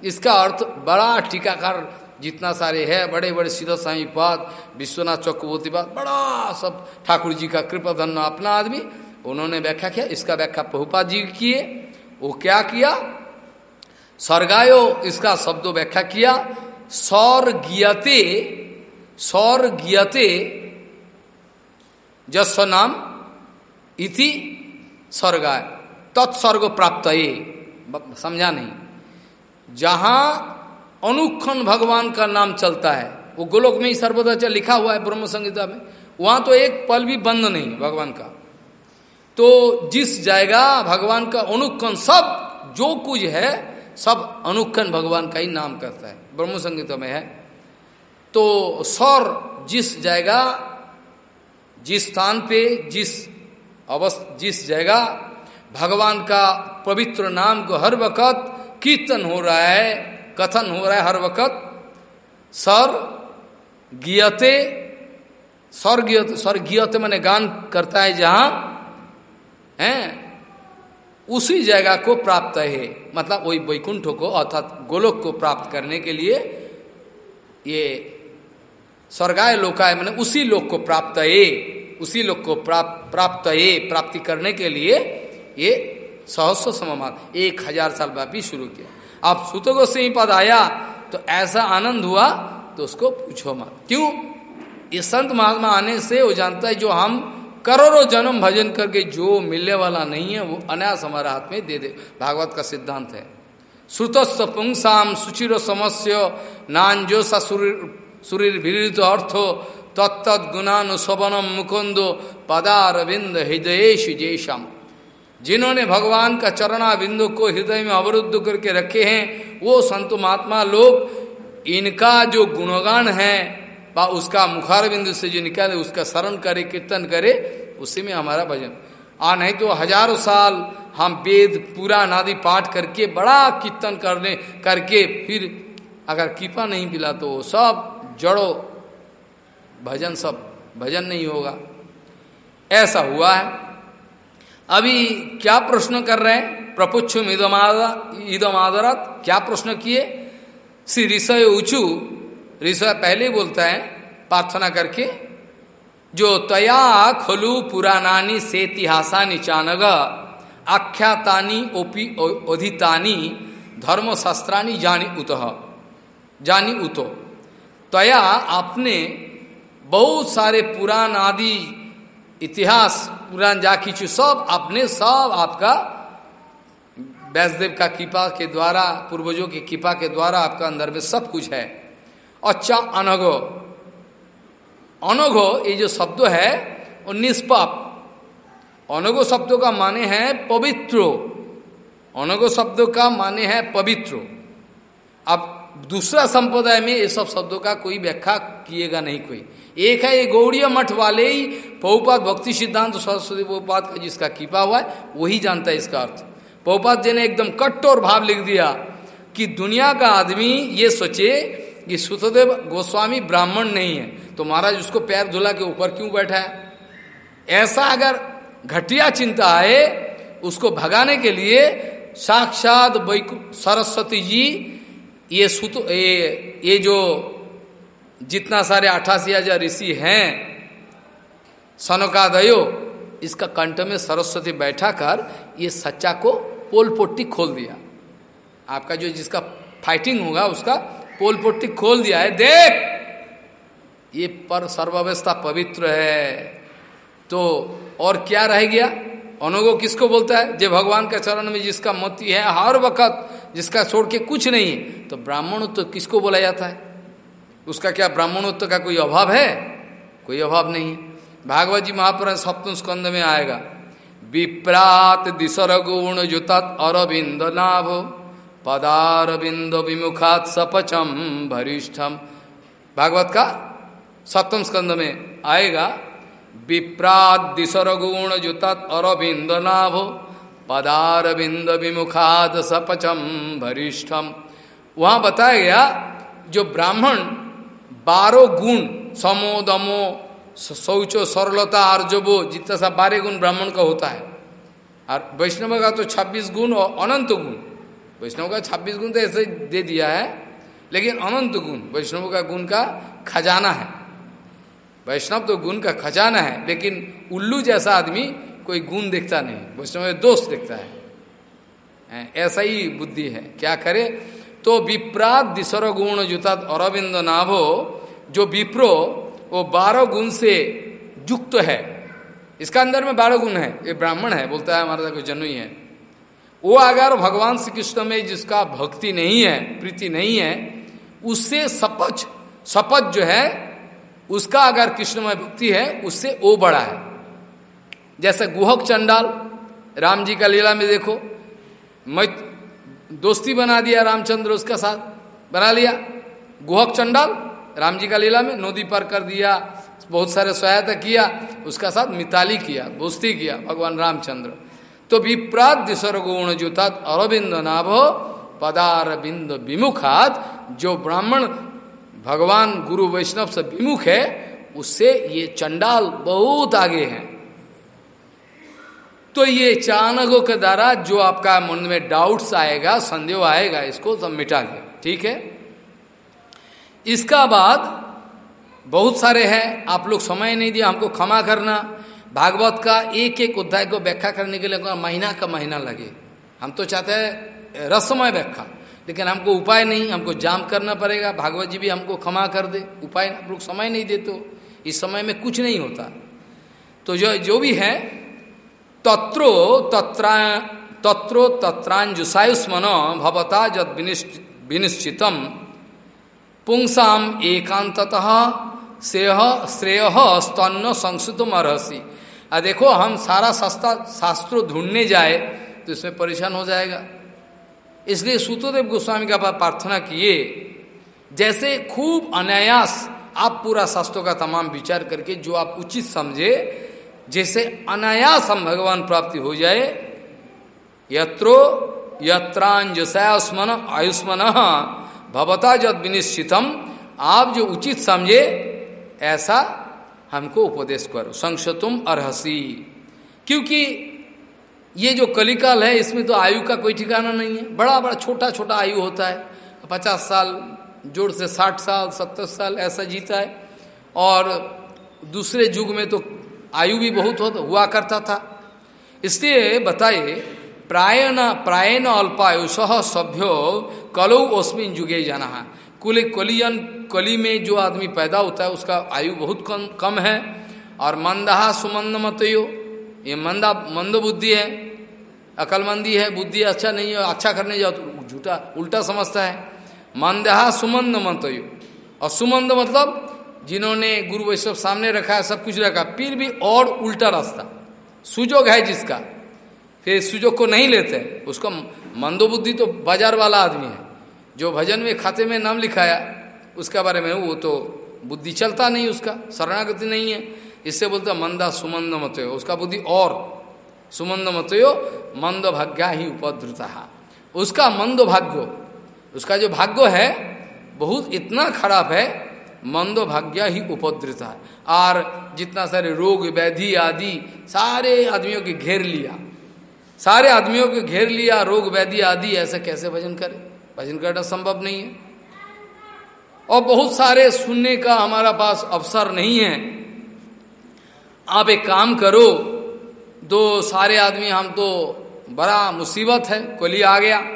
इसका अर्थ बड़ा टीकाकार जितना सारे है बड़े बड़े सीधा साई पाद, विश्वनाथ चक्रवर्ती पाद, बड़ा सब ठाकुर जी का कृपा धन अपना आदमी, उन्होंने व्याख्या किया, इसका व्याख्या पहुपा जी किए, वो क्या किया? स्वर्गायो, इसका शब्द व्याख्या किया सौर गियते सौर गियते जस्व नाम, इति स्वर्गाय, तत्स्वर्ग प्राप्त ये समझा नहीं। जहाँ अनुक्षण भगवान का नाम चलता है। वो गोलोक में ही सर्वदा लिखा हुआ है ब्रह्म संहिता में। वहाँ तो एक पल भी बंद नहीं भगवान का। तो जिस जाएगा भगवान का अनुक्षण सब, जो कुछ है, सब अनुक्षण भगवान का ही नाम करता है। ब्रह्म संगीता में है। तो सौर जिस जाएगा, जिस स्थान पे, जिस अवस्थ, जिस जगह भगवान का पवित्र नाम को हर वक्त कीर्तन हो रहा है। कथन हो रहा है हर वक्त। सर गियते स्वर गियते स्वर गियते मैंने गान करता है जहाँ, हैं? उसी जगह को प्राप्त है। मतलब वही वैकुंठ को अर्थात गोलोक को प्राप्त करने के लिए ये स्वर्गाय लोकाय मैंने उसी लोक को प्राप्त है। उसी लोक को प्राप्त प्राप्त है, प्राप्ति करने के लिए ये सहस्व सममान, एक हज़ार साल व्यापी शुरू किया। अब सुतगो से ही पद आया तो ऐसा आनंद हुआ तो उसको पूछो मत। क्यों? इस संत महात्मा आने से वो जानता है जो हम करोड़ों जन्म भजन करके जो मिलने वाला नहीं है, वो अनायास हमारे हाथ में दे दे। भागवत का सिद्धांत है। श्रुतस्व पुंसाम सुचिर समस्य नान जो सुरीर विरुद्ध अर्थो तत्त गुणानुशवनम मुकुंदो पदारविंद हृदयेश जयशम जिन्होंने भगवान का चरणा बिंदु को हृदय में अवरुद्ध करके रखे हैं, वो संत महात्मा लोग, इनका जो गुणगान है, बा, उसका मुखार बिंदु से जो निकाले, उसका शरण करे, कीर्तन करे, उसी में हमारा भजन। आ, नहीं तो हज़ारों साल हम वेद पूरा नादि पाठ करके, बड़ा कीर्तन करने, करके फिर अगर कृपा नहीं मिला तो सब जड़ो, भजन सब, भजन नहीं होगा। ऐसा हुआ है। अभी क्या प्रश्न कर रहे हैं? प्रपुच्छ इदमादरत, क्या प्रश्न किए? श्री ऋषय ऊंचू ऋषय पहले बोलता है, प्रार्थना करके, जो तया खलु पुराणानी से इतिहासानी चानग आख्यातानी ओपी ओधितानी धर्मशास्त्रानी जानी उत। जानी उतो। तया आपने बहुत सारे पुराण आदि इतिहास, पुराण जा खींचू, सब अपने सब आपका वैष्णदेव का कृपा के द्वारा, पूर्वजों की कृपा के द्वारा आपका अंदर में सब कुछ है। अच्छा अनगो अनगो ये जो शब्द है, वो निष्पाप। अनगो शब्दों का माने है पवित्र। अनगो शब्दों का माने है पवित्र। अब दूसरा संप्रदाय में ये सब शब्दों का कोई व्याख्या किएगा नहीं कोई। एक है, ये गौड़ीय मठ वाले ही पहुपात भक्ति सिद्धांत सरस्वती पहुपात का जिसका कीपा हुआ है, वही जानता है इसका अर्थ। पहुपात जी ने एकदम कट्टोर भाव लिख दिया कि दुनिया का आदमी ये सोचे कि सुतदेव गोस्वामी ब्राह्मण नहीं है तो महाराज उसको पैर धुला के ऊपर क्यों बैठा है? ऐसा अगर घटिया चिंता आए, उसको भगाने के लिए साक्षात सरस्वती जी ये सुत ये ये जो जितना सारे अठासी हज़ार ऋषि हैं, सनकादयो, इसका कंठ में सरस्वती बैठा कर ये सच्चा को पोल पोट्टी खोल दिया। आपका जो जिसका फाइटिंग होगा, उसका पोल पोट्टी खोल दिया है। देख, ये पर सर्वावस्था पवित्र है। तो और क्या रह गया? अनुगो किसको बोलता है? जो भगवान के चरण में जिसका मोती है, हर वक्त जिसका छोड़ के कुछ नहीं है। तो ब्राह्मणोत्व किसको बोला जाता है? उसका क्या ब्राह्मणोत्व का कोई अभाव है? कोई अभाव नहीं। भागवत जी महापुराण सप्तम स्कंद में आएगा। विप्रात दिशर गुण जुतत अरविंद नाभ पदारविंद विमुखात सपचम भरिष्ठम। भागवत का सप्तम स्कंद में आएगा। विप्रादिशर गुण जुतत अरविंद नाभ पदारविंद विमुखात सपचम भरिष्ठम। वहाँ बताया गया, जो ब्राह्मण बारह गुण, समो दमो शौचो, सरलता आर्जबो जितना सा बारह गुण ब्राह्मण का होता है। और वैष्णव का तो छब्बीस गुण और अनंत गुण। वैष्णव का छब्बीस गुण तो ऐसे दे दिया है, लेकिन अनंत गुण, वैष्णव का गुण का खजाना है। वैष्णव तो गुण का खजाना है, लेकिन उल्लू जैसा आदमी कोई गुण देखता नहीं, वैष्णव दोष देखता है, ऐसा ही बुद्धि है। क्या करे? तो विप्रात दिशर गुण जुता अरविंद नाभो, जो विप्रो, वो बारह गुण से युक्त है। इसका अंदर में बारह गुण है। ये ब्राह्मण है, बोलता है हमारा कोई जन्म ही। है वो अगर भगवान श्री कृष्ण में जिसका भक्ति नहीं है, प्रीति नहीं है, उससे सपच सपच जो है, उसका अगर कृष्ण में भक्ति है, उससे वो बड़ा है। जैसे गुहक चंडाल, राम जी का लीला में देखो मैं दोस्ती बना दिया रामचंद्र उसका साथ। बना लिया। गुहक चंडाल, राम जी का लीला में नदी पर कर दिया, बहुत सारे सहायता किया, उसका साथ मिताली किया, दोस्ती किया, भगवान रामचंद्र। तो विप्रात दिशर गुण जुतात अरविंद नाभ पदारविंद विमुखात, जो ब्राह्मण भगवान गुरु वैष्णव से विमुख है, उससे ये चंडाल बहुत आगे हैं। तो ये चाणकों के द्वारा जो आपका मन में डाउट्स आएगा, संदेह आएगा, इसको सब मिटा दे ठीक है? इसका बाद बहुत सारे हैं, आप लोग समय नहीं दिया, हमको क्षमा करना। भागवत का एक एक अध्याय को व्याख्या करने के लिए महीना का महीना लगे। हम तो चाहते हैं, रसमय व्याख्या, लेकिन हमको उपाय नहीं, हमको जाम करना पड़ेगा। भागवत जी भी हमको क्षमा कर दे। उपाय आप लोग समय नहीं देते इस समय में कुछ नहीं होता। तो जो जो भी है तत्रो तत्रा, तत्रो तत्रांजुसायुष्मन भवता जद विनिश्चितम। पुंसाम एकांततः श्रेय श्रेय स्तन्न संस्कृतम अर्सी आ देखो, हम सारा सस्ता शास्त्रों ढूँढने जाए तो इसमें परेशान हो जाएगा। इसलिए सूतोदेव गोस्वामी का प्रार्थना किए, जैसे खूब अनायास आप पूरा शास्त्रों का तमाम विचार करके जो आप उचित समझे जैसे अनायास हम भगवान प्राप्ति हो जाए, यत्रो यत्रांजसयास्मन आयुष्मन भवता जद विनिश्चितम, आप जो उचित समझे, ऐसा हमको उपदेश करो। संक्षतुम अरहसी। क्योंकि ये जो कलिकाल है, इसमें तो आयु का कोई ठिकाना नहीं है। बड़ा बड़ा छोटा छोटा आयु होता है। पचास साल, जोड़ से साठ साल, सत्तर साल, ऐसा जीता है। और दूसरे युग में तो आयु भी बहुत हो, हुआ करता था। इसलिए बताइए प्रायण प्रायण अल्पायुष सभ्यो कलो ओस्मिन जुगे जाना है। कुल कलियन कली में जो आदमी पैदा होता है उसका आयु बहुत कम कम है। और मंदहा सुमंद मतयो ये मंदा मंद बुद्धि है अकलमंदी है बुद्धि अच्छा नहीं है अच्छा करने जाओ तो झूठा उल्टा समझता है। मंदहा सुमंद मंतयो और सुमंद मतलब जिन्होंने गुरु वैष्णव सामने रखा है सब कुछ रखा, फिर भी और उल्टा रास्ता। सुजोग है जिसका, फिर सुजोग को नहीं लेते, उसको मंदोबुद्धि तो बाज़ार वाला आदमी है। जो भजन में, खाते में नाम लिखाया, उसके बारे में वो तो बुद्धि चलता नहीं उसका, शरणागति नहीं है। इससे बोलते, मंदा सुमंद मतयो उसका बुद्धि और सुमंद मतयो मंद भाग्या ही उपद्रुता। उसका मंद भाग्य, उसका जो भाग्य है, बहुत इतना खराब है मंदो भाग्य ही उपद्रता है। और जितना सारे रोग, व्याधि आदि सारे आदमियों के घेर लिया। सारे आदमियों के घेर लिया, रोग, व्याधि आदि, ऐसे कैसे भजन करे? भजन करना संभव नहीं है। और बहुत सारे सुनने का हमारा पास अवसर नहीं है। आप एक काम करो, दो सारे आदमी, हम तो बड़ा मुसीबत है कोली आ गया।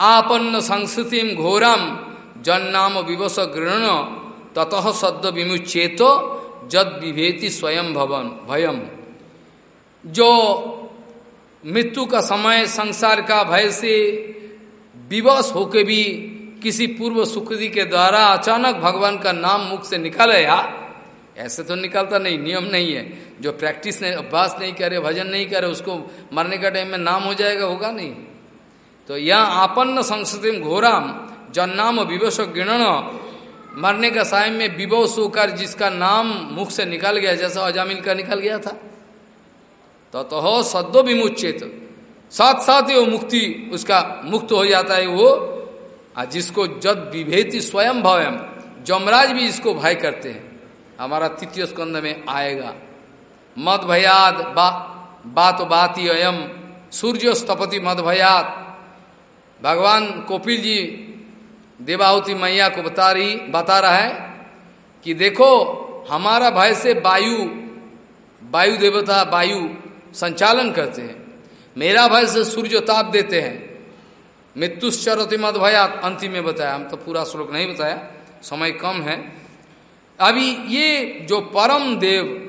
आपन्न संस्कृतिम घोरम जन नाम विवश गृहण, ततः सद्य विमुचेत जद विभेति स्वयं भवन, भयम। जो मृत्यु का समय, संसार का भय से विवश होके भी किसी पूर्व सुकृति के द्वारा अचानक भगवान का नाम मुख से निकल, या? ऐसे तो निकलता नहीं, नियम नहीं है। जो प्रैक्टिस नहीं, अभ्यास नहीं करे, भजन नहीं करे, उसको मरने का टाइम में नाम हो जाएगा, होगा नहीं। तो यह आपन्न संस्कृति घोराम जन्नाम विवश गिणन। मरने का साय में विवश होकर जिसका नाम मुख से निकल गया जैसा अजामिल का निकल गया था। तो तो हो सद्दो विमुचित साथ साथ ही वो मुक्ति उसका मुक्त हो जाता है वो आ जिसको जद विभेति स्वयं भवयम। जमराज भी इसको भय करते हैं। हमारा तृतीय स्कंद में आएगा। मद भयाद बा, बात बाती अयम। सूर्य स्तपति मद भयात भगवान कोपिल जी देवाहुति मैया को बता रही, बता रहा है कि देखो, हमारा भय से वायु वायु देवता, वायु संचालन करते हैं। मेरा भय से सूर्य ताप देते हैं। मृत्युश्चरति मत भया अंतिम में बताया। हम तो पूरा श्लोक नहीं बताया, समय कम है। अभी ये जो परम देव,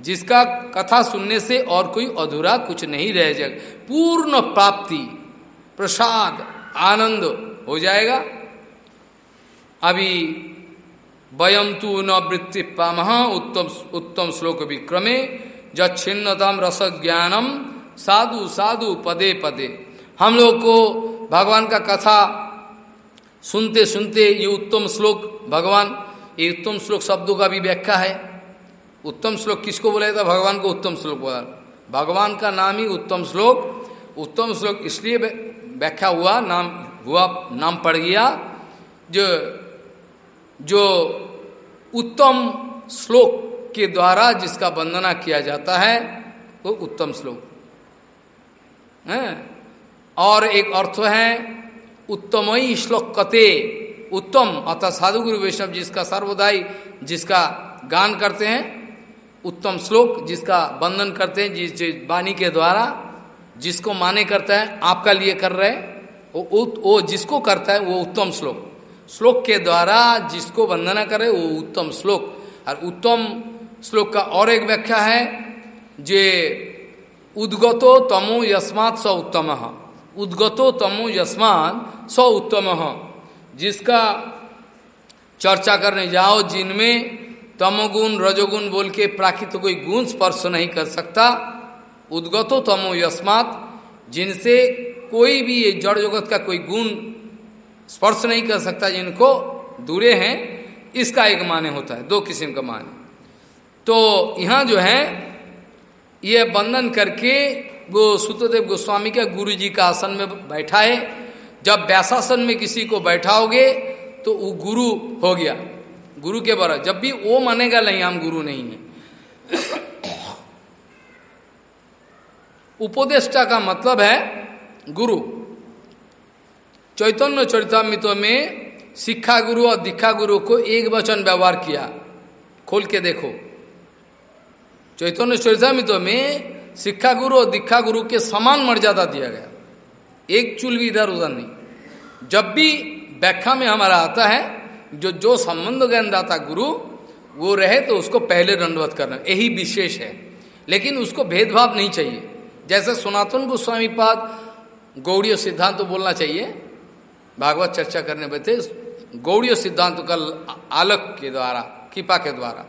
जिसका कथा सुनने से और कोई अधूरा कुछ नहीं रह जाएगा, पूर्ण प्राप्ति, प्रसाद, आनंद हो जाएगा। अभी वयम तु न वृत्ति पामह उत्तम उत्तम श्लोक विक्रमे जिन्नतम रस ज्ञानम साधु साधु, पदे पदे। हम लोग को भगवान का कथा सुनते सुनते ये उत्तम श्लोक, भगवान, ये उत्तम श्लोक शब्दों का भी व्याख्या है। उत्तम श्लोक किसको बोला था भगवान को उत्तम श्लोक बोला भगवान का नाम ही उत्तम श्लोक। उत्तम श्लोक इसलिए व्याख्या हुआ, नाम हुआ, नाम पड़ गया। जो जो उत्तम श्लोक के द्वारा जिसका वंदना किया जाता है, वो उत्तम श्लोक। है? और एक अर्थ है उत्तमयी श्लोक कते उत्तम। अतः साधु गुरु वैष्णव जिसका सर्वदाई जिसका गान करते हैं, उत्तम श्लोक जिसका वंदन करते हैं, जिस वाणी के द्वारा जिसको माने करता है, आपका लिए कर रहे वो वो जिसको करता है, वो उत्तम श्लोक। श्लोक के द्वारा जिसको वंदना करे, वो उत्तम श्लोक। और उत्तम श्लोक का और एक व्याख्या है, जे उद्गतो तमो यस्मात स उत्तम। उद्गतो तमो यस्मात स उत्तम। जिसका चर्चा करने जाओ, जिनमें तमोगुण, रजोगुण बोल के प्राकृत कोई गुण स्पर्श नहीं कर सकता, उद्गतो तमो यस्मात, जिनसे कोई भी ये जड़ जगत का कोई गुण स्पर्श नहीं कर सकता जिनको दूरे हैं, इसका एक माने होता है, दो किस्म का माने। तो यहाँ जो है, ये बंधन करके वो सुतदेव गोस्वामी का गुरु जी का आसन में बैठा है। जब व्यासासन में किसी को बैठाओगे तो वो गुरु हो गया। गुरु के बरा जब भी वो मानेगा, नहीं, हम गुरु नहीं है। [coughs] उपदेष्टा का मतलब है गुरु। चैतन्य चरितमित में शिक्षा गुरु और दीक्षा गुरु को एक वचन व्यवहार किया। खोल के देखो। चैतन्य चरितमित में शिक्षा गुरु और दीक्षा गुरु के समान मर्यादा दिया गया। एक चुल भी इधर उधर नहीं। जब भी व्याख्या में हमारा आता है, जो जो संबंध ज्ञानदाता गुरु, वो रहे तो उसको पहले दंडवत करना। यही विशेष है। लेकिन उसको भेदभाव नहीं चाहिए। जैसे सनातन गोस्वामी पाद गौड़ीय सिद्धांत तो बोलना चाहिए भागवत चर्चा करने बैठे गौड़ीय सिद्धांत का आलक के द्वारा, कृपा के द्वारा।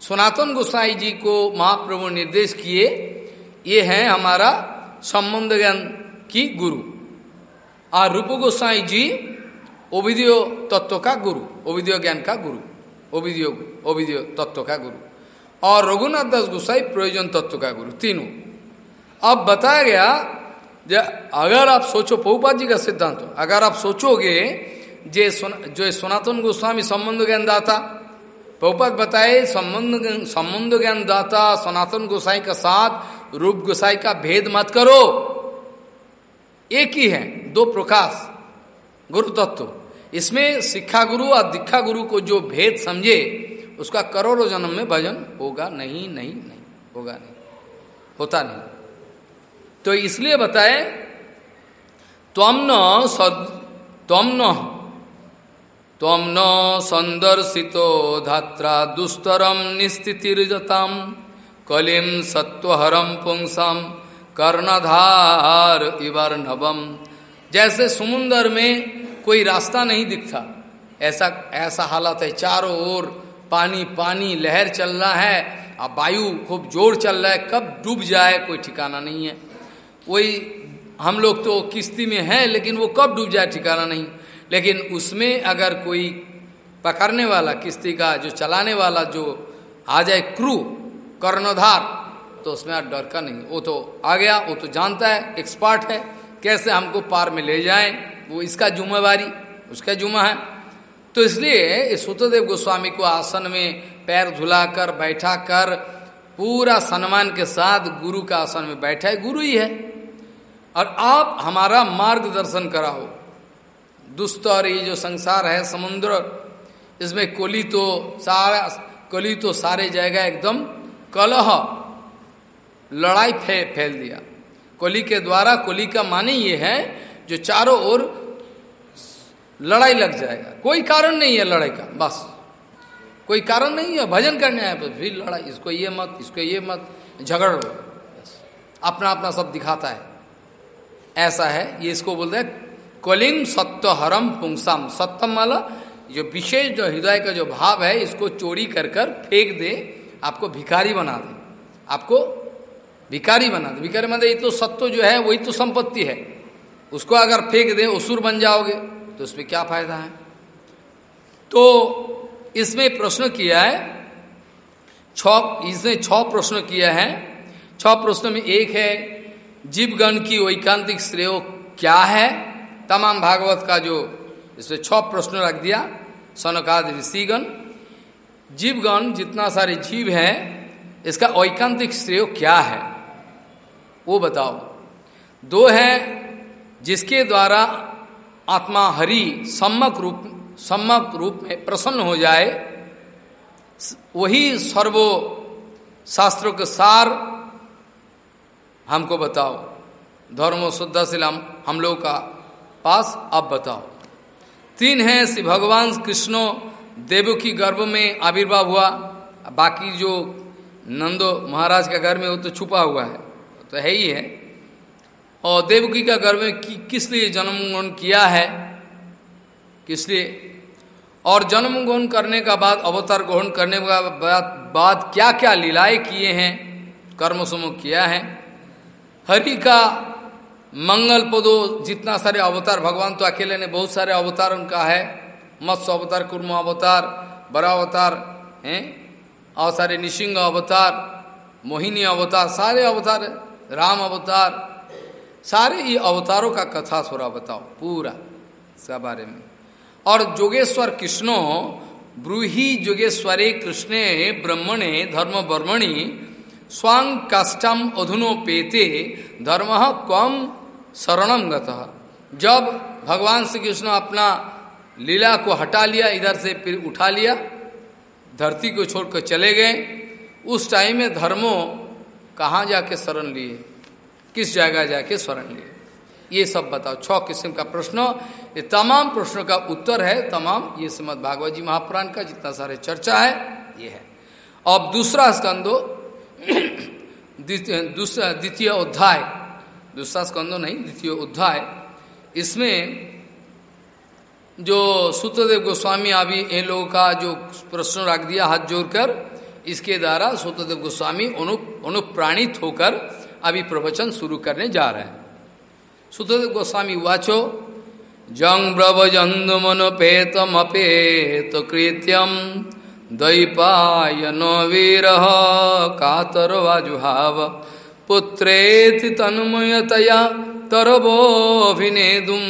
सनातन गोसाई जी को महाप्रभु निर्देश किए, ये है हमारा संबंध ज्ञान की गुरु। और रूप गोसाई जी ओविदियो तत्व का गुरु ओविदियो ज्ञान का गुरु ओविदियो ओविदियो तत्व का गुरु। और रघुनाथ दास गोसाई प्रयोजन तत्व का गुरु, तीनों। अब बताया गया अगर आप सोचो पहुपा जी का सिद्धांत अगर आप सोचोगे, जे जो सनातन गोस्वामी संबंध ज्ञान दाता पहुपत बताए, संबंध संबंध ज्ञान दाता, सनातन गोसाई का साथ, रूप गोसाई का भेद मत करो। एक ही है, दो प्रकाश, गुरु तत्व। इसमें शिक्षा गुरु और दीक्षा गुरु को जो भेद समझे, उसका करोड़ों जन्म में भजन होगा नहीं नहीं नहीं, होगा नहीं, होता नहीं। तो इसलिए बताए तम न तम न तम न संदर्शितो धात्रा दुस्तरम निस्थितिर्जताम कलिम सत्वहरम पुंसम कर्णधार इवर नवम जैसे समुन्दर में कोई रास्ता नहीं दिखता, ऐसा ऐसा हालत है, चारों ओर पानी पानी, लहर चल रहा है, अब वायु खूब ज़ोर चल रहा है, कब डूब जाए कोई ठिकाना नहीं है। वही हम लोग तो किश्ती में हैं, लेकिन वो कब डूब जाए ठिकाना नहीं। लेकिन उसमें अगर कोई पकड़ने वाला, किश्ती का जो चलाने वाला जो आ जाए क्रू, कर्णधार तो उसमें आप डर का नहीं। वो तो आ गया, वो तो जानता है एक्सपर्ट है, कैसे हमको पार में ले जाए, वो इसका जुम्मेवारी, उसका जुम्मा है। तो इसलिए इस सुतदेव गोस्वामी को आसन में पैर धुलाकर बैठा कर पूरा सम्मान के साथ गुरु का आसन में बैठा है गुरु ही है। और आप हमारा मार्गदर्शन कराओ। दुष्ट और ये जो संसार है समुद्र इसमें कोली तो सारा कोली तो सारे जगह एकदम कलह लड़ाई फे, फैल दिया। कोली के द्वारा कोली का माने ये है जो चारों ओर लड़ाई लग जाएगा। कोई कारण नहीं है लड़ाई का बस। कोई कारण नहीं है, भजन करने आए बस फिर लड़ाई, इसको ये मत, इसको ये मत, झगड़ लो अपना अपना सब दिखाता है। ऐसा है, ये इसको बोलते हैं, कलिंग सत्य हरम पुंसम। सत्यम वाला जो विशेष जो हृदय का जो भाव है, इसको चोरी कर कर फेंक दे, आपको भिखारी बना दे। आपको भिखारी बना दे। भिखारी मतलब ये तो सत्य जो है, वही तो संपत्ति है। उसको अगर फेंक दे असुर बन जाओगे तो उसमें क्या फ़ायदा है? तो इसमें प्रश्न किया है छ इसने छ प्रश्न किया है। छ प्रश्न में एक है, जीवगण की वैकांतिक श्रेय क्या है? तमाम भागवत का जो इसमें छ प्रश्न रख दिया सनकाद ऋषिगण जीवगण जितना सारे जीव है, इसका वैकांतिक श्रेय क्या है? वो बताओ। दो है, जिसके द्वारा आत्मा हरि सम्मक रूप सम्मक रूप में प्रसन्न हो जाए वही सर्वो शास्त्रों के सार हमको बताओ। धर्मो शुद्धाशील हम हम लोग का पास अब बताओ। तीन है श्री भगवान कृष्णो देव की गर्भ में आविर्भाव हुआ। बाकी जो नंदो महाराज का घर में वो तो छुपा हुआ है तो है ही है। और देवकी का गर्भ में कि, किस लिए जन्म ग्रहण किया है? किस लिए? और जन्म ग्रहण करने का बाद अवतार ग्रहण करने का बाद, क्या क्या लीलाएँ किए हैं कर्म समूह किया है। हरि का मंगल पदो जितना सारे अवतार भगवान तो अकेले ने बहुत सारे अवतार उनका है। मत्स्य अवतार कुर्म अवतार बड़ा अवतार हैं? और सारे निशिंग अवतार मोहिनी अवतार सारे अवतार राम अवतार सारे ये अवतारों का कथा थोड़ा बताओ पूरा इसका बारे में। और जोगेश्वर कृष्णो, ब्रूही जोगेश्वरे कृष्णे ब्रह्मणे धर्म ब्रह्मणि स्वांग कष्टम अधुनो पेते धर्म कम शरणम गता। जब भगवान श्री कृष्ण अपना लीला को हटा लिया, इधर से फिर उठा लिया, धरती को छोड़कर चले गए, उस टाइम में धर्मों कहाँ जाके शरण लिए? किस जगह जाके शरण लिए? ये सब बताओ, छह किस्म का प्रश्न। ये तमाम प्रश्नों का उत्तर है, तमाम। ये श्रीमद भागवत जी महापुराण का जितना सारे चर्चा है, ये है। अब दूसरा स्कंदो [clears throat] दूसरा द्वितीय अध्याय। दूसरा स्कंदो नहीं, द्वितीय अध्याय। इसमें जो सूत्रदेव गोस्वामी अभी इन लोगों का जो प्रश्न रख दिया हाथ जोड़कर, इसके द्वारा सूत्रदेव गोस्वामी अनुप्राणित होकर अभी प्रवचन शुरू करने जा रहे हैं। सुखदेव गोस्वामी, वाचो। जंग ब्रवजंदुमनुपेतमपेत कृत्यम दैपायनो वीरः कातरवाजुहाव। पुत्रेति तन्मयतया तरवोऽभिनेदुं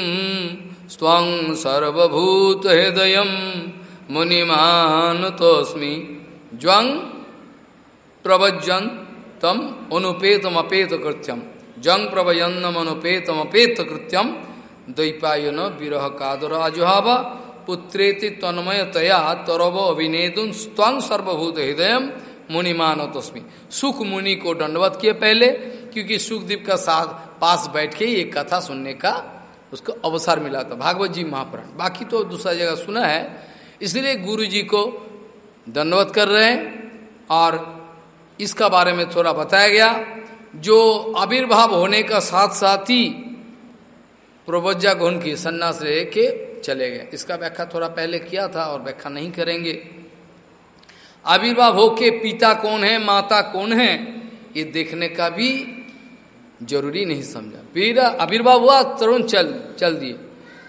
स्वं सर्वभूतहृदयं मुनिमानुतोऽस्मि। ज्वं प्रवज्जन् तम अनुपेतमपेत कृत्यम जंग प्रवयन्नम अनुपेतमपेत कृत्यम द्वैपायन विरह कादर अजुहाव पुत्रेति तन्मय तया तरव अभिनेदुन स्वंग सर्वभूत हृदय मुनिमान तस्मी सुख मुनि को दंडवत किए पहले, क्योंकि सुखदीप का साथ पास बैठ के ये कथा सुनने का उसको अवसर मिला था। भागवत जी महापुराण। बाकी तो दूसरा जगह सुना है। इसलिए गुरु जी को दंडवत कर रहे हैं और इसका बारे में थोड़ा बताया गया। जो आविर्भाव होने का साथ साथ ही प्रवज्जा गुण की सन्यास रह के चले गए। इसका व्याख्या थोड़ा पहले किया था और व्याख्या नहीं करेंगे। आविर्भाव होके पिता कौन है, माता कौन है, ये देखने का भी ज़रूरी नहीं समझा। फिर आविर्भाव हुआ, तरुण चल चल दिए।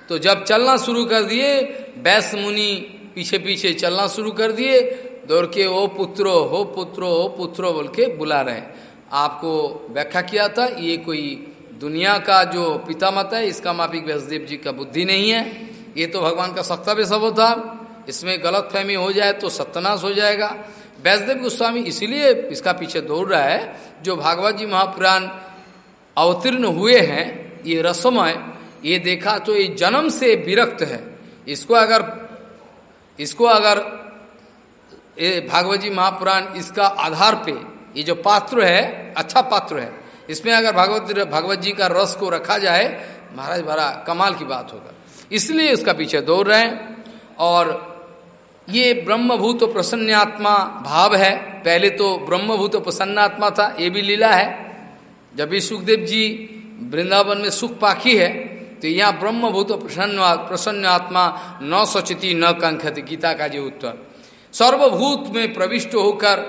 तो जब चलना शुरू कर दिए बैस मुनि पीछे पीछे चलना शुरू कर दिए, दौड़ के, ओ पुत्रो, हो पुत्रो हो पुत्रो, बोल के बुला रहे आपको व्याख्या किया था, ये कोई दुनिया का जो पिता मत है, इसका माफिक व्यासदेव जी का बुद्धि नहीं है। ये तो भगवान का सत्ता सब होता। इसमें गलत फहमी हो जाए तो सत्यानाश हो जाएगा। वैष्णदेव गोस्वामी इसीलिए इसका पीछे दौड़ रहा है, जो भागवत जी महापुराण अवतीर्ण हुए हैं, ये रसमय, ये देखा तो ये जन्म से विरक्त है। इसको अगर इसको अगर, ये भागवत जी महापुराण इसका आधार पे ये जो पात्र है अच्छा पात्र है। इसमें अगर भागवत, भगवत जी का रस को रखा जाए, महाराज बड़ा कमाल की बात होगा। इसलिए इसका पीछे दौड़ रहे हैं। और ये ब्रह्मभूत प्रसन्नात्मा भाव है। पहले तो ब्रह्मभूत प्रसन्नात्मा था, ये भी लीला है। जब भी सुखदेव जी वृंदावन में सुख पाखी है तो यहाँ ब्रह्मभूत प्रसन्न प्रसन्न आत्मा न सचती न कंखति, गीता का जो उत्तर। सर्वभूत में प्रविष्ट होकर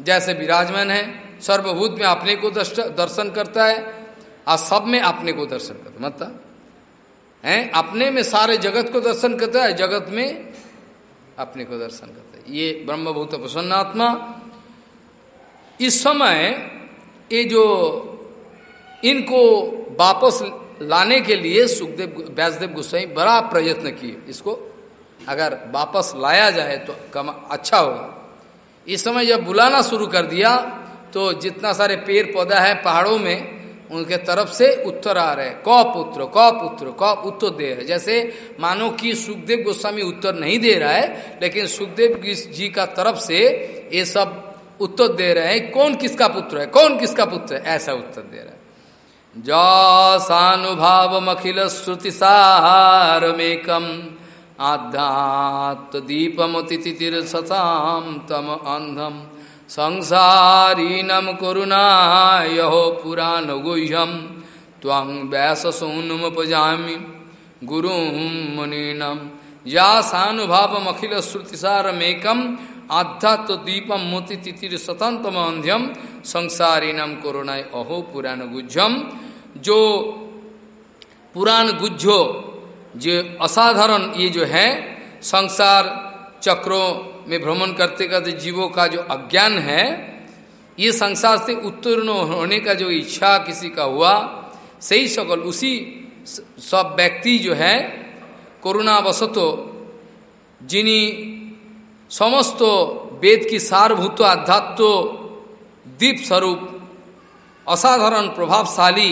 जैसे विराजमान है, सर्वभूत में अपने को दर्शन करता है, और सब में अपने को दर्शन करता मतलब है? अपने में सारे जगत को दर्शन करता है, जगत में अपने को दर्शन करता है। ये ब्रह्मभूत प्रसन्नात्मा इस समय ये जो इनको वापस लाने के लिए सुखदेव व्यासदेव गोस्वाई बड़ा प्रयत्न किए। इसको अगर वापस लाया जाए तो कम अच्छा होगा। इस समय जब बुलाना शुरू कर दिया तो जितना सारे पेड़ पौधा है पहाड़ों में, उनके तरफ़ से उत्तर आ रहे क पुत्र क पुत्र, क उत्तर दे रहे जैसे मानो कि सुखदेव गोस्वामी उत्तर नहीं दे रहा है, लेकिन सुखदेव जी का तरफ़ से ये सब उत्तर दे रहे हैं। कौन किसका पुत्र है? कौन किसका पुत्र है? ऐसा उत्तर दे रहा है। जानुभाव अखिल श्रुति सारमेकम आध्यात्म दीपमतिथिर सताम तम अंधम संसारीनम करुणायो पुराण गुह्यम त्वं व्यास सोनुमुपजामी गुरु मुनीनम या सानुभावमखिल श्रुतिसारमेकम आध्यात्म दीपम मोति अंध्यम संसारीनम करुणाय अहो पुराण गुज्जम जो पुराण गुज्जो जो असाधारण ये जो है, संसार चक्रों में भ्रमण करते करते जीवों का जो अज्ञान है, ये संसार से उत्तीर्ण होने का जो इच्छा किसी का हुआ, सही सकल उसी सब व्यक्ति जो है करुणावशतो जिन्हीं समस्त वेद की सारभूत आध्यात्म दीप स्वरूप, असाधारण प्रभावशाली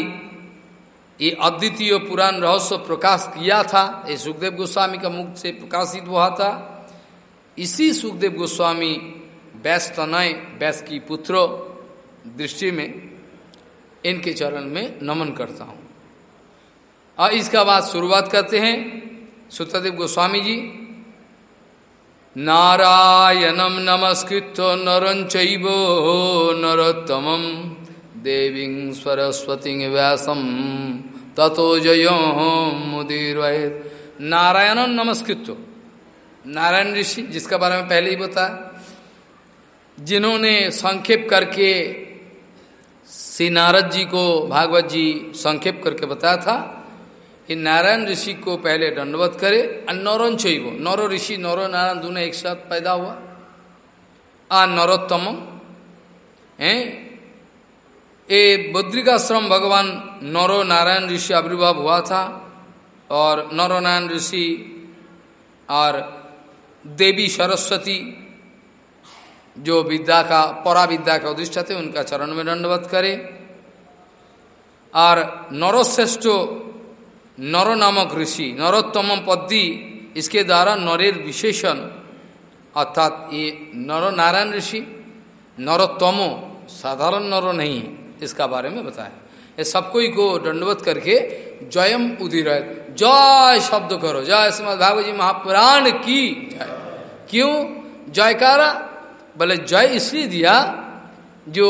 ये अद्वितीय पुराण रहस्य प्रकाश किया था। ये सुखदेव गोस्वामी का मुख से प्रकाशित हुआ था। इसी सुखदेव गोस्वामी बैस तनय बैस की पुत्र, दृष्टि में इनके चरण में नमन करता हूँ। और इसका बाद शुरुआत करते हैं सुतदेव गोस्वामी जी। नारायणम नमस्कृत नरं चैव नरोत्तम देवी सरस्वती व्यासम तथो जयो मुदीर नारायण नमस्कृत नारायण ऋषि, जिसका बारे में पहले ही बता, जिन्होंने संक्षेप करके श्री नारद जी को, भागवत जी संक्षेप करके बताया था कि नारायण ऋषि को पहले दंडवत करे, और नौरन वो नौरो ऋषि, नौरो नारायण, दोनों एक साथ पैदा हुआ। आ नरोत्तम, है ये बद्रिकाश्रम भगवान नौरो नारायण ऋषि आविर्भाव हुआ था और नौरो नारायण ऋषि और देवी सरस्वती जो विद्या का परा विद्या का उद्दिष्ट थे, उनका चरण में दंडवत करे। और नरोश्रेष्ठ नरो नामक ऋषि नरोत्तम पद्धि इसके द्वारा नरेर विशेषण, अर्थात ये नरो नारायण ऋषि, नरोत्तमो, साधारण नरो नहीं है। इसका बारे में बताया ये सबको ही को दंडवत करके जयम उदिर जय शब्द करो, जय श्रीमद भागवत जी, महापुराण की जय। क्यों? जयकारा, बोले जय इसलिए दिया जो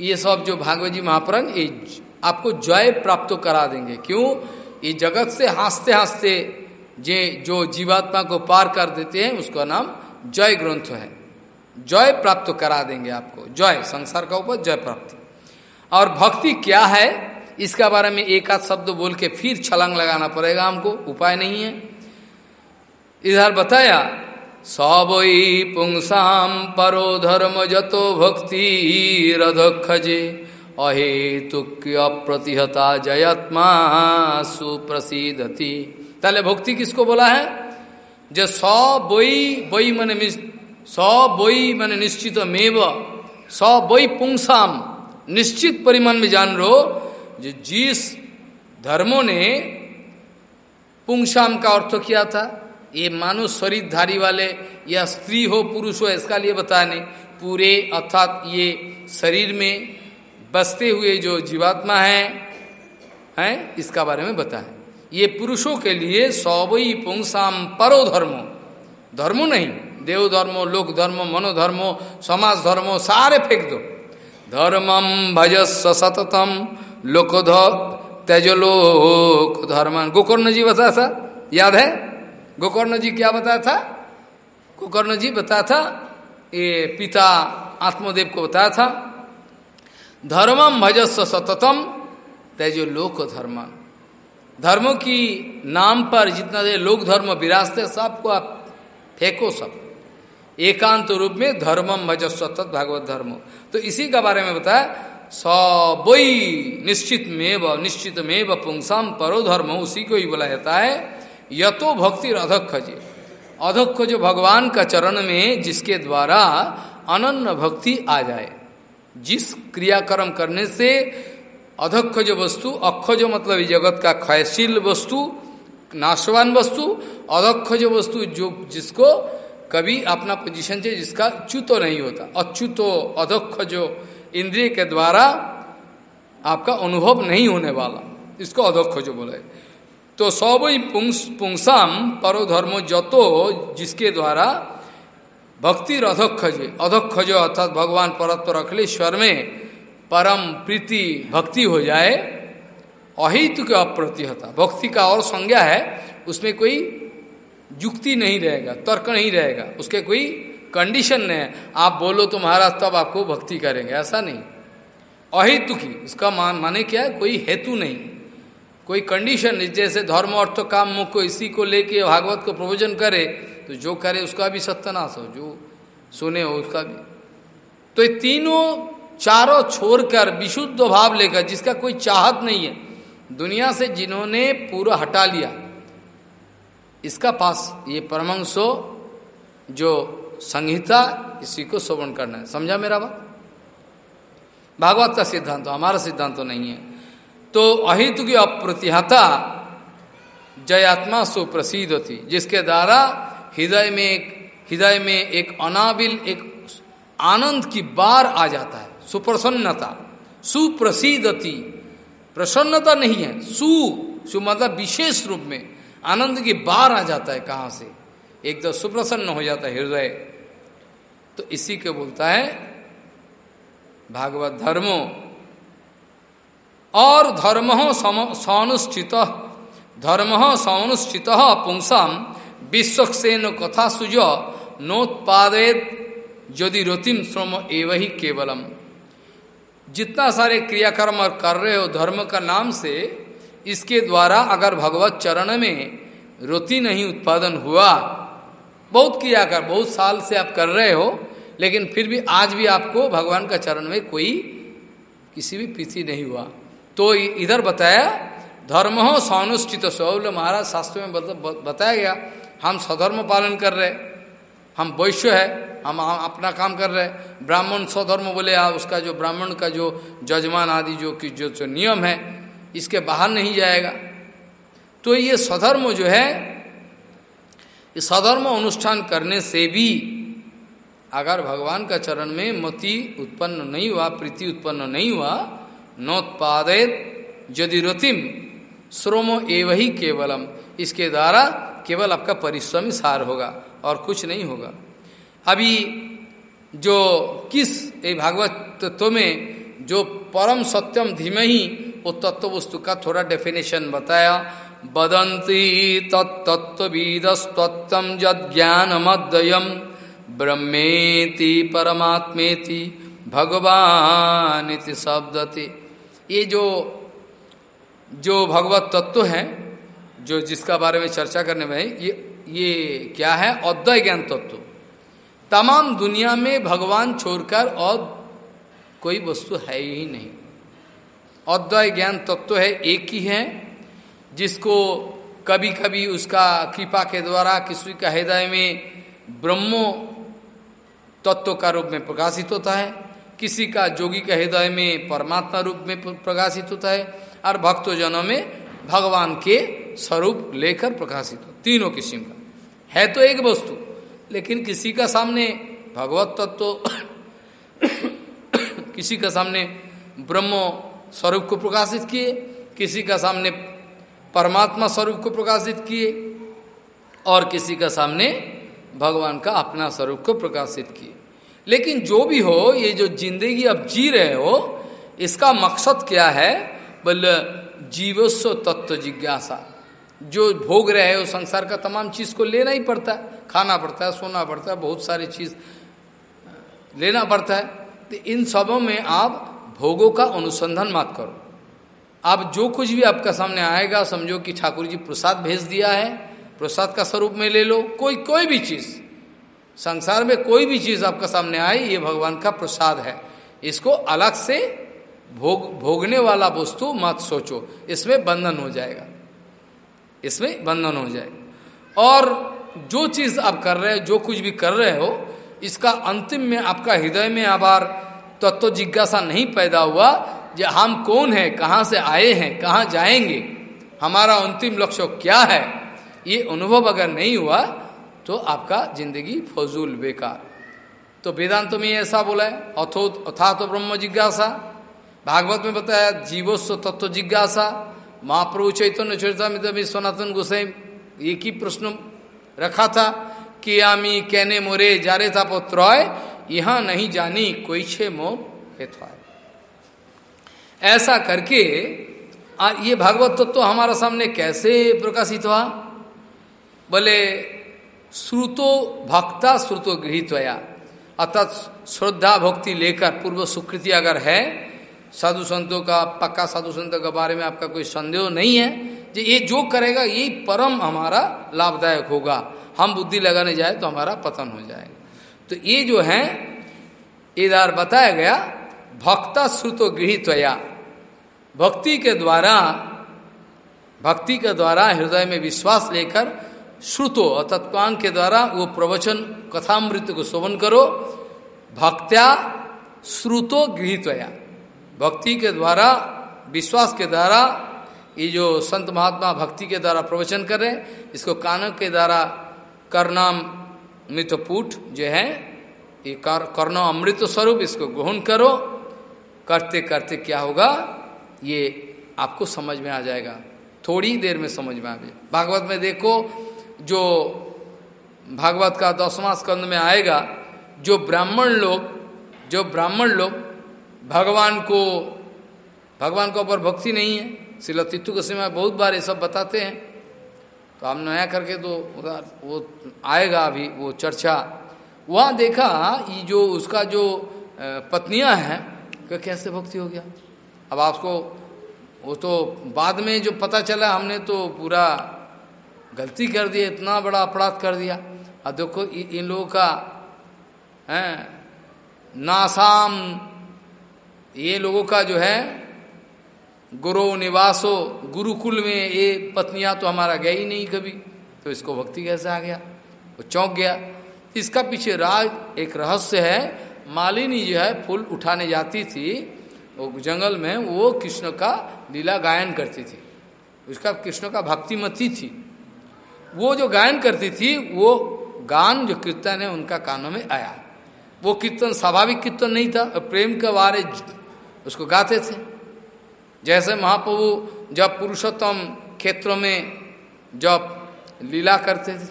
ये सब जो भागवत जी, महापुराण, ये आपको जय प्राप्त करा देंगे। क्यों? ये जगत से हँसते हँसते जे जो जीवात्मा को पार कर देते हैं, उसका नाम जय ग्रंथ है। जय प्राप्त करा देंगे आपको। जय, संसार का ऊपर जय प्राप्ति। और भक्ति क्या है? इसका बारे में एक आध शब्द बोल के फिर छलांग लगाना पड़ेगा हमको, उपाय नहीं है। इधर बताया, सबई पुंसाम परो धर्म जतो भक्ति रधखजे अहेतुक्य अप्रतिहता जयत्मा सुप्रसिद्धति ताले भक्ति किसको बोला है? जो सौ बोई बोई मन सौ बोई मन निश्चित मेव सौ बोई पुंसाम निश्चित परिमाण में जान रो जो जिस धर्मों ने पुंसाम का अर्थ किया था, ये मानो शरीरधारी वाले या स्त्री हो, पुरुष हो, इसका लिए बताया नहीं। पूरे अर्थात ये शरीर में बसते हुए जो जीवात्मा है, हैं, इसका बारे में बताए ये पुरुषों के लिए सौवई पुंसाम परो धर्मो। धर्मो नहीं देव धर्मो लोक धर्मो मनोधर्मो समाज धर्मो सारे फेंक दो। धर्मम भजस्व सततम लोक तेजलोक धर्म। गोकर्ण जी बताया था? याद है? गोकर्ण जी क्या बताया था? गोकर्ण जी बताया था, ये पिता आत्मदेव को बताया था धर्मम भजस्व सततम तेजो लोक धर्म। धर्म की नाम पर जितना देर लोक धर्म विराजते सबको आप फेंको सब। एकांत रूप में धर्मम भजस्व तत् भागवत धर्म। तो इसी का बारे में बताया, सबई निश्चित में निश्चित में पुंसाम परो धर्म, उसी को ही बोला जाता है, यतो भक्ति अधक्ष जी अधक्ष जो भगवान का चरण में जिसके द्वारा अनन्न भक्ति आ जाए। जिस क्रियाक्रम करने से अधक्ष जो वस्तु अक्ष जो मतलब जगत का क्षयशील वस्तु, नाशवान वस्तु अधक्ष जो वस्तु जो जिसको कभी अपना पोजीशन से जिसका च्युतो नहीं होता। अच्युतो अधक्ष जो इंद्रिय के द्वारा आपका अनुभव नहीं होने वाला, इसको अधक्ष जो बोले तो पुंस, पुंसाम परो धर्मो जतो जिसके द्वारा भक्ति अधोक्षज अधोक्षज अर्थात भगवान परत्वर अखिलेश्वर में परम प्रीति भक्ति हो जाए अहित के अप्रतिहता। भक्ति का और संज्ञा है, उसमें कोई युक्ति नहीं रहेगा, तर्क नहीं रहेगा, उसके कोई कंडीशन नहीं है। आप बोलो तो महाराज, तब आपको भक्ति करेंगे, ऐसा नहीं। अहितु की उसका मान, माने क्या है? कोई हेतु नहीं। कोई कंडीशन जैसे धर्म, अर्थ, काम, मुख इसी को लेके भागवत को प्रवचन करे तो जो करे उसका भी सत्यनाश हो, जो सुने हो उसका भी। तो ये तीनों चारों छोड़कर विशुद्ध भाव लेकर, जिसका कोई चाहत नहीं है, दुनिया से जिन्होंने पूरा हटा लिया इसका पास ये परमंशो जो संहिता, इसी को श्रवण करना है। समझा मेरा बात? भागवत का सिद्धांत तो हमारा सिद्धांत तो नहीं है। तो अहित की अप्रतिहता जयात्मा सुप्रसिद्ध होती जिसके द्वारा हृदय में एक, हृदय में एक अनाबिल एक आनंद की बार आ जाता है। सुप्रसन्नता सुप्रसिद्धति प्रसन्नता नहीं है, सु सु मतलब विशेष रूप में। आनंद की बार आ जाता है कहाँ से? एक तो सुप्रसन्न हो जाता है हृदय। तो इसी के बोलता है भागवत धर्मो। और धर्म सनुष्ठित। धर्म सनुष्ठित पुंसाम विश्वसेन कथा सुज नोत्पादित यदि रतिम श्रम एव ही केवलम। जितना सारे क्रियाकर्म कर रहे हो धर्म का नाम से इसके द्वारा अगर भगवत चरण में रोती नहीं उत्पादन हुआ बहुत किया कर बहुत साल से आप कर रहे हो लेकिन फिर भी आज भी आपको भगवान का चरण में कोई किसी भी प्रीति नहीं हुआ। तो इधर बताया धर्म हो सौनुष्ठित सौल महाराज शास्त्र में बताया गया हम स्वधर्म पालन कर रहे हम वैश्य है हम अपना काम कर रहे ब्राह्मण स्वधर्म बोले आ उसका जो ब्राह्मण का जो जजमान आदि जो कि जो, जो नियम है इसके बाहर नहीं जाएगा। तो ये स्वधर्म जो है, ये स्वधर्म अनुष्ठान करने से भी अगर भगवान का चरण में मति उत्पन्न नहीं हुआ, प्रीति उत्पन्न नहीं हुआ, नोत्पादित यदि रतिम, श्रोमो एव ही केवलम, इसके द्वारा केवल आपका परिश्रम सार होगा और कुछ नहीं होगा। अभी जो किस, ये भागवत तत्व में जो परम सत्यम धीमे ही वो तत्व वस्तु का थोड़ा डेफिनेशन बताया। बदंती तत्तत्वीदस्तत्व जद ज्ञानमद्वयम ब्रह्मेति परमात्मेति भगवान इति शब्दति। ये जो जो भगवत तत्व है, जो जिसका बारे में चर्चा करने में ये ये क्या है? अद्वय ज्ञान तत्व। तमाम दुनिया में भगवान छोड़कर और कोई वस्तु है ही नहीं। अद्वय ज्ञान तत्व है, एक ही है, जिसको कभी कभी उसका कृपा के द्वारा किसी का हृदय में ब्रह्मो तत्व का रूप में प्रकाशित होता है, किसी का जोगी का हृदय में परमात्मा रूप में प्रकाशित होता है, और भक्तजनों में भगवान के स्वरूप लेकर प्रकाशित हो, तीनों किस्म का। है तो एक वस्तु, लेकिन किसी का सामने भगवत तत्व, [coughs] किसी का सामने ब्रह्म स्वरूप को प्रकाशित किए, किसी का सामने परमात्मा स्वरूप को प्रकाशित किए, और किसी का सामने भगवान का अपना स्वरूप को प्रकाशित किए। लेकिन जो भी हो, ये जो ज़िंदगी अब जी रहे हो, इसका मकसद क्या है? बोले, जीवस्व तत्व जिज्ञासा। जो भोग रहे हो, संसार का तमाम चीज़ को लेना ही पड़ता है। खाना पड़ता है, सोना पड़ता है, बहुत सारी चीज़, लेना पड़ता है। तो इन सबों में आप भोगों का अनुसंधान मत करो। आप जो कुछ भी आपका सामने आएगा, समझो कि ठाकुर जी प्रसाद भेज दिया है, प्रसाद का स्वरूप में ले लो, कोई कोई भी चीज़। संसार में कोई भी चीज़ आपका सामने आए ये भगवान का प्रसाद है। इसको अलग से भोग, भोगने वाला वस्तु मत सोचो। इसमें बंधन हो जाएगा। इसमें बंधन हो जाए और जो चीज़ आप कर रहे हो जो कुछ भी कर रहे हो, इसका अंतिम में आपका हृदय में आबार तत्व जिज्ञासा नहीं पैदा हुआ जो हम कौन है, कहाँ से आए हैं, कहाँ जाएँगे। हमारा अंतिम लक्ष्य क्या है? ये अनुभव अगर नहीं हुआ तो आपका ज़िंदगी फजूल बेकार। तो वेदांत में ऐसा बोला है, अथो अथा तो ब्रह्म जिज्ञासा। भागवत में बताया, जीवोस्व तत्व जिज्ञासा। महाप्रभु चैतन्य चरितमित में सनातन गोसाई एक ही प्रश्न रखा था कि आमी कहने मोरे जारे था पुत्र यहाँ नहीं जानी कोई छे मोह हेतु ऐसा करके ये भागवत तत्व तो हमारा सामने कैसे प्रकाशित हुआ? बोले, श्रुतो भक्ता श्रुतो गृहित अर्थात श्रद्धा भक्ति लेकर पूर्व सुकृति अगर है, साधु संतों का, पक्का साधु संतों के बारे में आपका कोई संदेह नहीं है, जो ये जो करेगा, यही परम हमारा लाभदायक होगा। हम बुद्धि लगाने जाए तो हमारा पतन हो जाएगा। तो ये जो है, इधर बताया गया, भक्ता श्रुतो गृहित्वया। भक्ति के द्वारा, भक्ति के द्वारा हृदय में विश्वास लेकर श्रुतो कान के द्वारा वो प्रवचन, कथामृत को शोभन करो। भक्त्या श्रुतो गृहित्वया। भक्ति के द्वारा, विश्वास के द्वारा, ये जो संत महात्मा भक्ति के द्वारा प्रवचन कर रहे हैं, इसको कानों के द्वारा करनाम मृतपुट जो है ये कर, कर्ण अमृत स्वरूप इसको ग्रहण करो। करते करते क्या होगा? ये आपको समझ में आ जाएगा। थोड़ी देर में समझ में आ जाए भागवत में देखो जो भागवत का दसवां स्कंद में आएगा जो ब्राह्मण लोग जो ब्राह्मण लोग भगवान को भगवान के ऊपर भक्ति नहीं है। शिला तित्तु के समय बहुत बार ये सब बताते हैं। तो हम नया करके तो वो आएगा अभी, वो चर्चा। वहाँ देखा ये जो उसका जो पत्नियाँ हैं कि कैसे भक्ति हो गया? अब आपको, वो तो बाद में जो पता चला, हमने तो पूरा गलती कर दिया इतना बड़ा अपराध कर दिया। और देखो इन लोगों का, है, नासाम, ये लोगों का जो है गुरु निवासो, गुरुकुल में ये पत्नियाँ तो हमारा गया ही नहीं कभी। तो इसको भक्ति कैसे आ गया? वो चौंक गया। इसका पीछे राज एक रहस्य है। मालिनी जो है, फूल उठाने जाती थी। वो जंगल में वो कृष्ण का लीला गायन करती थी। उसका कृष्ण का भक्तिमती थी। वो जो गायन करती थी, वो गान जो कीर्तन है, उनका कानों में आया। वो कीर्तन, स्वाभाविक कीर्तन नहीं था। प्रेम के बारे उसको गाते थे। जैसे महाप्रभु जब पुरुषोत्तम क्षेत्रों में जब लीला करते थे,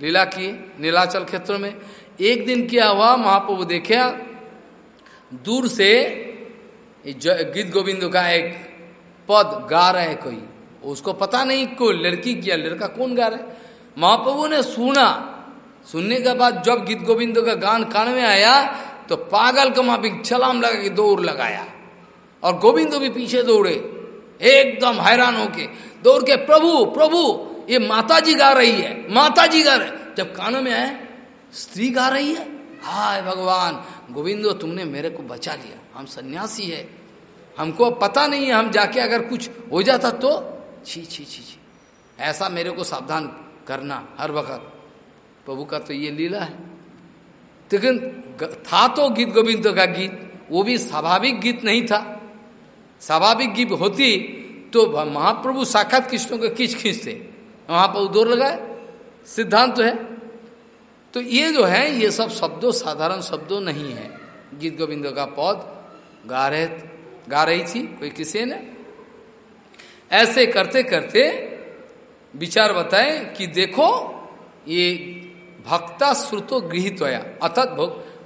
लीला किए, नीलाचल क्षेत्र में, एक दिन क्या हुआ महाप्रभु देखे, दूर से गीत गोविंद का एक पद गा रहे कोई। उसको पता नहीं कोई लड़की किया, लड़का कौन गा रहा महाप्रभु ने सुना। सुनने के बाद जब गीत गोविंद का गान कान में आया तो पागल का माफ़ी छलाम लगा के दौड़ लगाया। और गोविंद भी पीछे दौड़े, एकदम हैरान होके दौड़ के, प्रभु प्रभु, ये माता जी गा रही है माता जी गा रहे जब कानों में आए, स्त्री गा रही है? हाय भगवान, गोविंदो, तुमने मेरे को बचा लिया, हम सन्यासी है, हमको पता नहीं है, हम जाके अगर कुछ हो जाता तो? छी छी छी छी, ऐसा मेरे को सावधान करना हर वक्त, प्रभु का तो ये लीला है। लेकिन था तो गीत गोविंद का गीत, वो भी स्वाभाविक गीत नहीं था। स्वाभाविक गीत होती तो महाप्रभु साक्षात कृष्णों को खींच खींचते। वहाँ पर दौर लगाए। सिद्धांत तो है। तो ये जो है, ये सब शब्दों, साधारण शब्दों नहीं है। गीत गोविंद का पौध गा रहे गा रही थी कोई किसी ने। ऐसे करते करते विचार बताए कि देखो, ये भक्ता श्रुतो गृहित होया अर्थात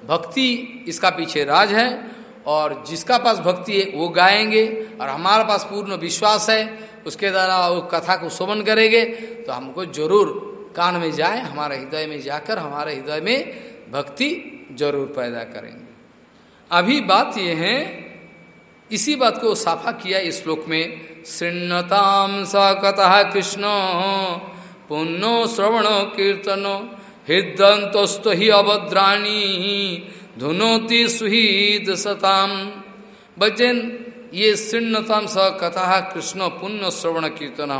भक्ति इसका पीछे राज है। और जिसका पास भक्ति है, वो गाएँगे और हमारे पास पूर्ण विश्वास है, उसके द्वारा वो कथा को शोभन करेंगे तो हमको ज़रूर कान में जाए, हमारे हृदय में जाकर हमारे हृदय में भक्ति ज़रूर पैदा करेंगे। अभी बात यह है, इसी बात को साफा किया इस श्लोक में श्रृणताम स कथा कृष्ण, पुण्यो श्रवण कीर्तनो हृदंतस्त ही अभद्राणी धुनोति सुहित सताम। बचन ये शृण्यतम स कथा कृष्ण पुण्य श्रवण कीर्तन।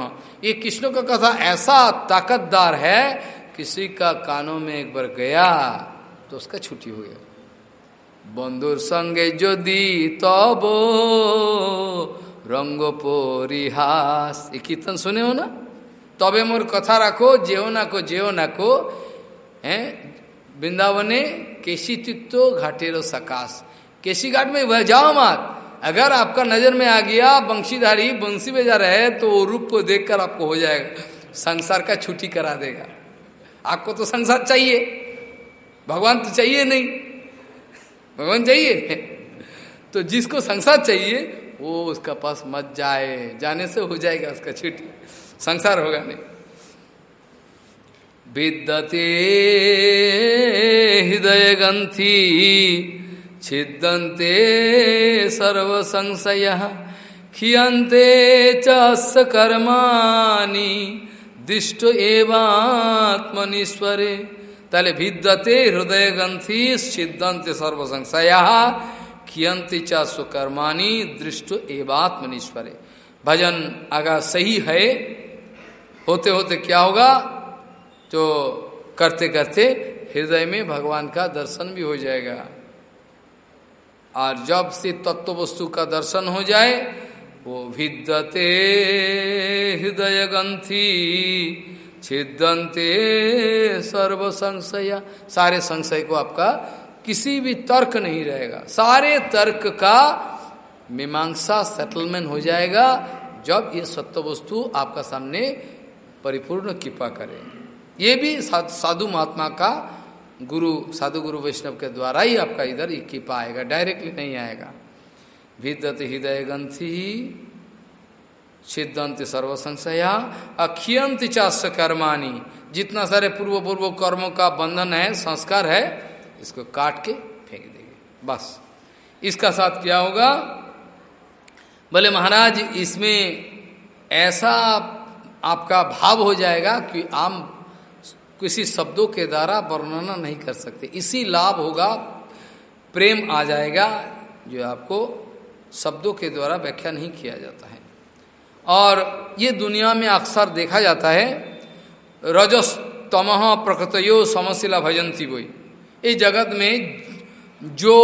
ये कृष्ण का कथा ऐसा ताकतदार है, किसी का कानों में एक बार गया तो उसका छुट्टी हो गया। संगे यदि तब, रंग परिहास ये कीर्तन सुने हो ना? तबे मोर कथा रखो जेओ ना को जेओ ना को, है? वृंदावने केसी तित्तो घाटेरो सकाश। केसी घाट में वह जाओ मत। अगर आपका नज़र में आ गया, बंशीधारी बंसी बजा रहे तो वो रूप को देखकर आपको हो जाएगा। संसार का छुट्टी करा देगा। आपको तो संसार चाहिए। भगवान तो चाहिए नहीं। भगवान चाहिए। तो जिसको संसार चाहिए, वो उसका पास मत जाए। जाने से हो जाएगा उसका छुट्टी। संसार होगा नहीं। विद्यते हृदय ग्रंथी छिदंते सर्वसंशय खियंते च कर्माणि दिष्ट एवात्मनिश्वरे तले विद्यते हृदय ग्रंथि छिदंते सर्व संशय चास्व कर्माणी दृष्ट एवात्मनिश्वरे भजन अगर सही है होते होते क्या होगा तो करते करते हृदय में भगवान का दर्शन भी हो जाएगा। और जब से तत्व वस्तु का दर्शन हो जाए, वो भिद्यते हृदय ग्रंथि छिदंते सर्व संशय सारे संशय को आपका किसी भी तर्क नहीं रहेगा। सारे तर्क का मीमांसा सेटलमेंट हो जाएगा जब ये सत्य वस्तु आपका सामने परिपूर्ण कृपा करेंगे। ये भी साधु महात्मा का गुरु, साधु गुरु वैष्णव के द्वारा ही आपका इधर ये कृपा आएगा डायरेक्टली नहीं आएगा। विद्यत हृदय ग्रंथि सिद्धंत सर्व संशया अखियंत चाष्य कर्माणी। जितना सारे पूर्व पूर्व कर्मों का बंधन है, संस्कार है, इसको काट के फेंक देंगे। बस। इसका साथ क्या होगा? बोले, महाराज, इसमें ऐसा आपका भाव हो जाएगा कि आप किसी शब्दों के द्वारा वर्णना नहीं कर सकते। इसी लाभ होगा, प्रेम आ जाएगा, जो आपको शब्दों के द्वारा व्याख्या नहीं किया जाता है। और ये दुनिया में अक्सर देखा जाता है, रजस तमह प्रकृतयो समशिला भजंती बोई इस जगत में जो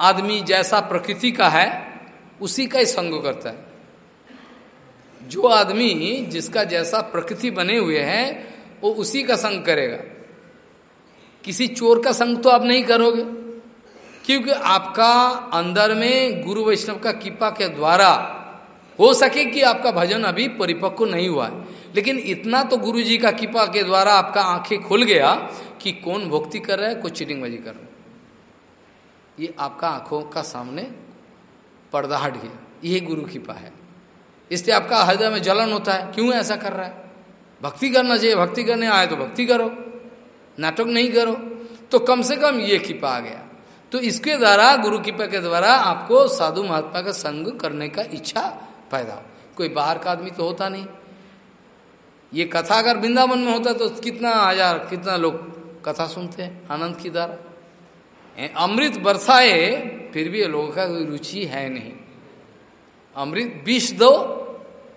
आदमी जैसा प्रकृति का है, उसी का ही संग करता है। जो आदमी जिसका जैसा प्रकृति बने हुए हैं वो उसी का संग करेगा। किसी चोर का संग तो आप नहीं करोगे। क्योंकि आपका अंदर में गुरु वैष्णव का कृपा के द्वारा हो सके कि आपका भजन अभी परिपक्व नहीं हुआ है। लेकिन इतना तो गुरु जी का कृपा के द्वारा आपका आँखें खुल गया कि कौन भक्ति कर रहा है कुछ चीटिंग बाजी कर रहा है। ये आपका आँखों का सामने पर्दा हट गया यही गुरु कृपा है। इसलिए आपका हृदय में जलन होता है, क्यों ऐसा कर रहा है? भक्ति करना चाहिए, भक्ति करने आए तो भक्ति करो, नाटक नहीं करो तो कम से कम ये कृपा आ गया। तो इसके द्वारा, गुरु कृपा के द्वारा आपको साधु महात्मा का संग करने का इच्छा पैदा हो। कोई बाहर का आदमी तो होता नहीं। ये कथा अगर वृंदावन में होता तो कितना हज़ार, कितना लोग कथा सुनते हैं, आनंद की द्वारा अमृत बरसाए, फिर भी लोगों का कोई रुचि है नहीं। अमृत विष दो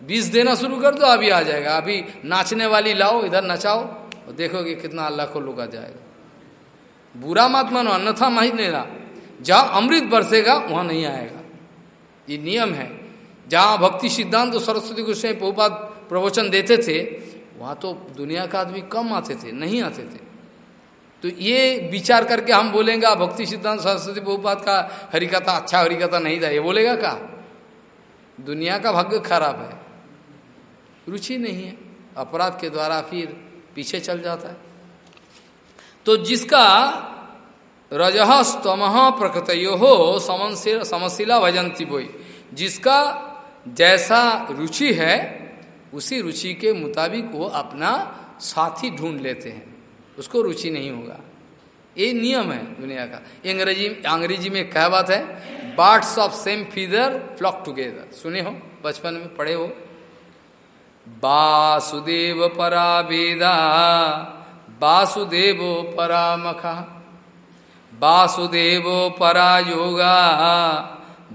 विष देना शुरू कर दो, अभी आ जाएगा। अभी नाचने वाली लाओ, इधर नचाओ और देखोगे कितना लाखों लोग आ जाएगा। बुरा मत मानो, अन्यथा माही रहा। जहाँ अमृत बरसेगा, वहाँ नहीं आएगा। ये नियम है। जहाँ भक्ति सिद्धांत तो सरस्वती गोस्वामी बहुपात प्रवचन देते थे, वहाँ तो दुनिया का आदमी कम आते थे, नहीं आते थे। तो ये विचार करके हम बोलेंगे भक्ति सिद्धांत, सरस्वती बहुपात का हरिकथा अच्छा हरिकथा नहीं था। ये बोलेगा का दुनिया का भाग्य खराब है। रुचि नहीं है। अपराध के द्वारा फिर पीछे चल जाता है। तो जिसका रजह स्तमह प्रकृतयो हो समशिला भजंती बोई। जिसका जैसा रुचि है, उसी रुचि के मुताबिक वो अपना साथी ढूंढ लेते हैं। उसको रुचि नहीं होगा। ये नियम है दुनिया का। अंग्रेज़ी अंग्रेज़ी में क्या बात है? Birds of same feather flock together सुने हो? बचपन में पढ़े हो? वासुदेव परा वेदा वासुदेव परा मखा वासुदेव परा योगा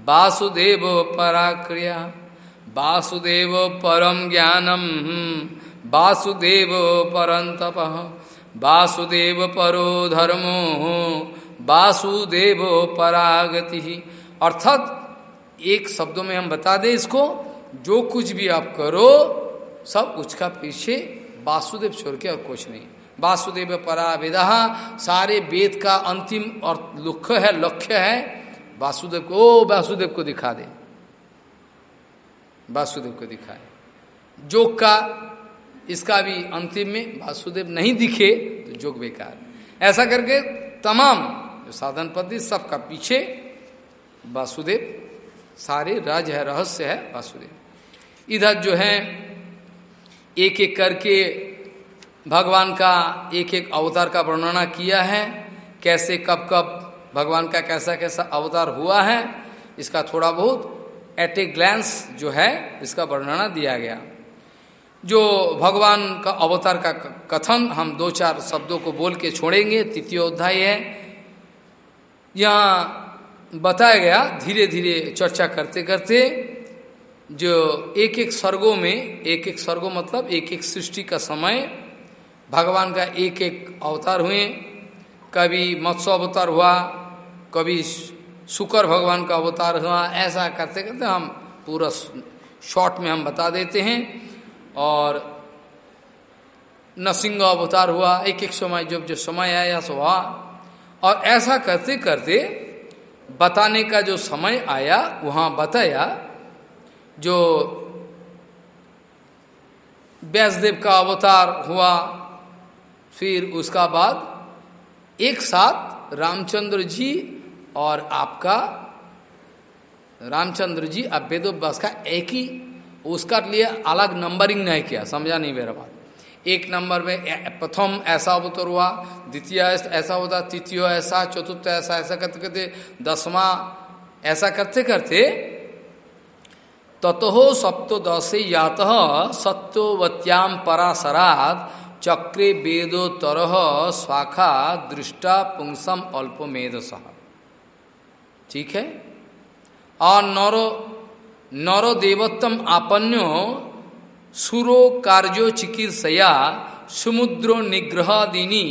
वासुदेव परा क्रिया वासुदेव परम ज्ञानम वासुदेव परंतप वासुदेव परो धर्मो वासुदेव परागति। अर्थात एक शब्दों में हम बता दें इसको, जो कुछ भी आप करो सब उसका पीछे वासुदेव छोड़ के और कुछ नहीं। वासुदेव परा सारे वेद का अंतिम और लक्ष्य है लक्ष्य है, वासुदेव को, ओ वासुदेव को दिखा दे। वासुदेव को दिखाए। जोग का, इसका भी अंतिम में वासुदेव नहीं दिखे तो जोग बेकार। ऐसा करके तमाम जो साधन पद्धति सबका पीछे वासुदेव, सारे राज है, रहस्य है वासुदेव। इधर जो है एक एक करके भगवान का एक एक अवतार का वर्णना किया है। कैसे, कब कब भगवान का कैसा कैसा अवतार हुआ है, इसका थोड़ा बहुत एट ए ग्लैंस जो है, इसका वर्णना दिया गया। जो भगवान का अवतार का कथन हम दो चार शब्दों को बोल के छोड़ेंगे। तृतीय अध्याय है। यहाँ बताया गया धीरे धीरे चर्चा करते करते जो एक एक स्वर्गों में, एक एक स्वर्गों मतलब एक एक सृष्टि का समय, भगवान का एक एक अवतार हुए, कभी मत्स्य अवतार हुआ, कभी शुक्र भगवान का अवतार हुआ, ऐसा करते करते हम पूरा शॉर्ट में हम बता देते हैं। और नसिंह अवतार हुआ, एक एक समय जब जो समय आया सो हुआ। और ऐसा करते करते बताने का जो समय आया, वहाँ बताया जो व्यासदेव का अवतार हुआ, फिर उसका बाद एक साथ रामचंद्र जी और आपका रामचंद्र जी अब वेदोव्यास का एक ही, उसका लिए अलग नंबरिंग नहीं किया, समझा नहीं मेरा बात। एक नंबर में प्रथम ऐसा अवतर हुआ, द्वितीय ऐसा होता, तृतीय ऐसा, चतुर्थ ऐसा ऐसा करते करते दसवा, ऐसा करते करते ततो सप्तदशे यात सत्योवत्याम पराशरात चक्रे वेदो तरह स्वाखा दृष्टा पुंसम अल्पमेधस। ठीक है? और नरो नरो देवोत्तम आपन्यो सुरो कार्यो चिकित्सया समुद्रो निग्रहादिनी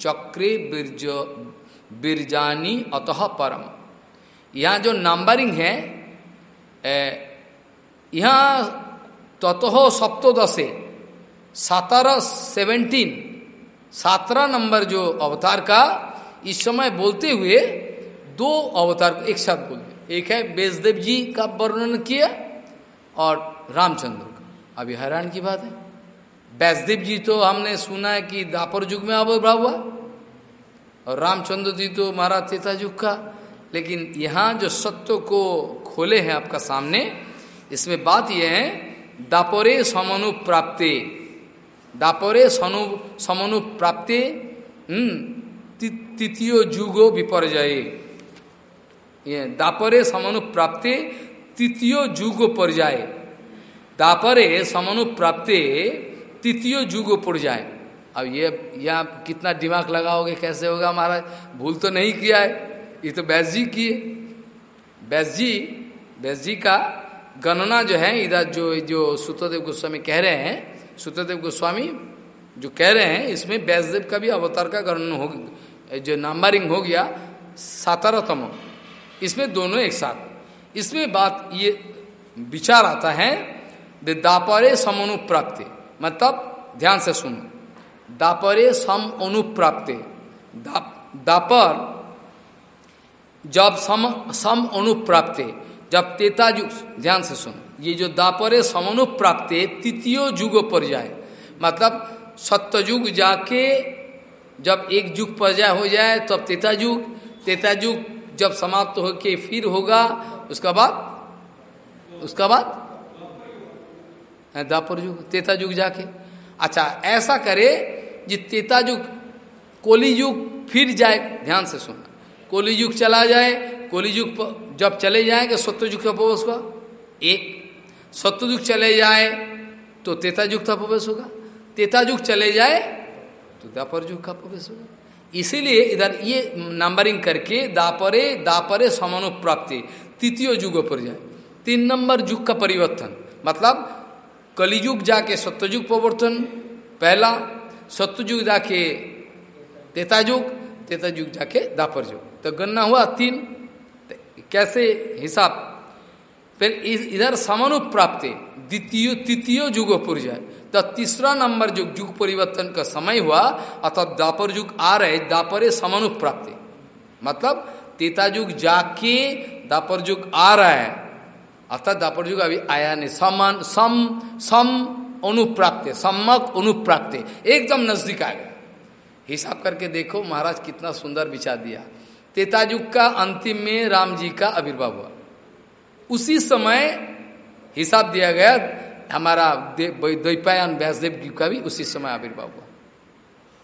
चक्रे बीर्ज, बिरजानी अतः परम। यहाँ जो नंबरिंग है यहाँ ततः सप्तदशे सतारह सेवेंटीन सत्रह नंबर जो अवतार का, इस समय बोलते हुए दो अवतार को एक साथ बोलते एक है बेसदेव जी का वर्णन किया और रामचंद्र का। अभी हैरान की बात है। बैसदेव जी तो हमने सुना है कि दापर युग में आविर्भाव हुआ। और रामचंद्र जी तो महाराज तेता युग का। लेकिन यहाँ जो सत्य को खोले हैं आपका सामने इसमें बात यह है, दापोरे समनु प्राप्ते। दापोरे सनु समनु प्राप्ते तृतीय जुगो विपर्जय। ये दापरे समनु प्राप्ते, तृतीय जुगो पर्याय दापरे समनु प्राप्ते, तृतीय जुगो पर्याय अब ये यहाँ कितना दिमाग लगाओगे, कैसे होगा महाराज? भूल तो नहीं किया है। ये तो बैस जी की बैस जी बैस जी का गणना जो है इधर जो जो सुतदेव गोस्वामी कह रहे हैं सुतदेव गोस्वामी जो कह रहे हैं इसमें बैसदेव का भी अवतार का गणना हो जो नंबरिंग हो गया सातारतम इसमें दोनों एक साथ। इसमें बात ये विचार आता है दापरे समनुप्राप्ति मतलब ध्यान से सुनो। दापरे सम अनुप्राप्ते दा, दापर जब सम सम अनुप्राप्ते जब तेता युग ध्यान से सुनो, ये जो दापरे समनुप्राप्ते तृतीय युग पर जाए मतलब सत्य युग जाके जब एक युग पर जाए, हो जाए, तब तो तेता युग तेता युग जब समाप्त हो के फिर होगा, उसका बाद उसका बाद? दापर युग तेता युग जाके। अच्छा ऐसा करे जी तेता युग कोली युग फिर जाए, ध्यान से सुनना कोली युग चला जाए, कोली युग जब चले जाएँगे युग का प्रवेश होगा? एक। सत्य युग चले जाए तो तेता युग का प्रवेश होगा। तेता युग चले जाए तो दापर युग का प्रवेश होगा। इसीलिए इधर ये नंबरिंग करके दापरे दापरे समानुप्राप्ति, तृतीय युग पर जाए। तीन नंबर युग का परिवर्तन मतलब कलियुग जाके सत्ययुग प्रवर्तन, पहला सत्ययुग जाके तेतायुग तेतायुग जाके दापर युग तो गन्ना हुआ तीन। कैसे हिसाब? फिर इधर समानुप्राप्ति, द्वितीय, तृतीय युग पुर जाए। तो तीसरा नंबर जो युग परिवर्तन का समय हुआ अर्थात दापर युग आ रहे दापरे समानुप्राप्ति। मतलब तेता युग जाके दापर युग आ रहा है। अर्थात दापर युग अभी आया नहीं। समान, सम सम अनुप्राप्त सम्मक अनुप्राप्त। एकदम नज़दीक आ गया। हिसाब करके देखो, महाराज कितना सुंदर विचार दिया। तेताजुग का अंतिम में राम जी का आविर्भाव हुआ। उसी समय हिसाब दिया गया हमारा द्वैपायन व्यासदेव जी का भी उसी समय आविर्भाव हुआ।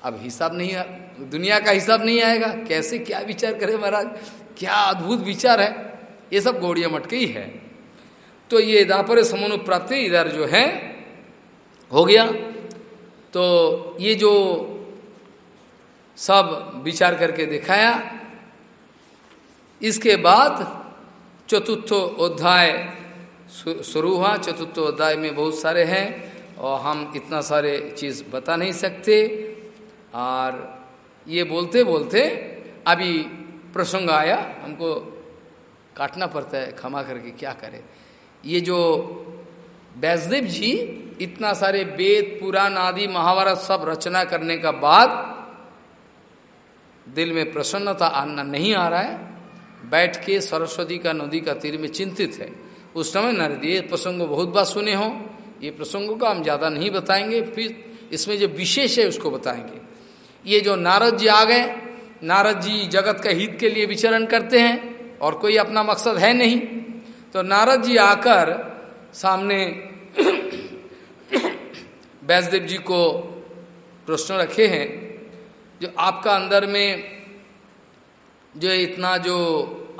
अब हिसाब नहीं आ, दुनिया का हिसाब नहीं आएगा। कैसे क्या विचार करे महाराज? क्या अद्भुत विचार है? ये सब गौड़िया मटके ही है। तो ये दापर समनु प्राप्ति इधर जो है हो गया। तो ये जो सब विचार करके दिखाया इसके बाद चतुर्थ अध्याय शुरू हुआ। चतुर्थ अध्याय में बहुत सारे हैं और हम इतना सारे चीज़ बता नहीं सकते। और ये बोलते बोलते अभी प्रसंग आया। हमको काटना पड़ता है, क्षमा करके क्या करें। ये जो वैष्णदेव जी इतना सारे वेद, पुराण आदि, महाभारत सब रचना करने का बाद दिल में प्रसन्नता आना नहीं आ रहा है। बैठ के सरस्वती का नदी का तीर में चिंतित है। उस समय नारद, ये प्रसंग बहुत बार सुने हो। ये प्रसंगों का हम ज़्यादा नहीं बताएँगे, फिर इसमें जो विशेष है उसको बताएँगे। ये जो नारद जी आ गए, नारद जी जगत का हित के लिए विचरण करते हैं, और कोई अपना मकसद है नहीं। तो नारद जी आकर सामने [clears throat] वैष्णदेव जी को प्रश्न रखे हैं, जो आपका अंदर में जो इतना जो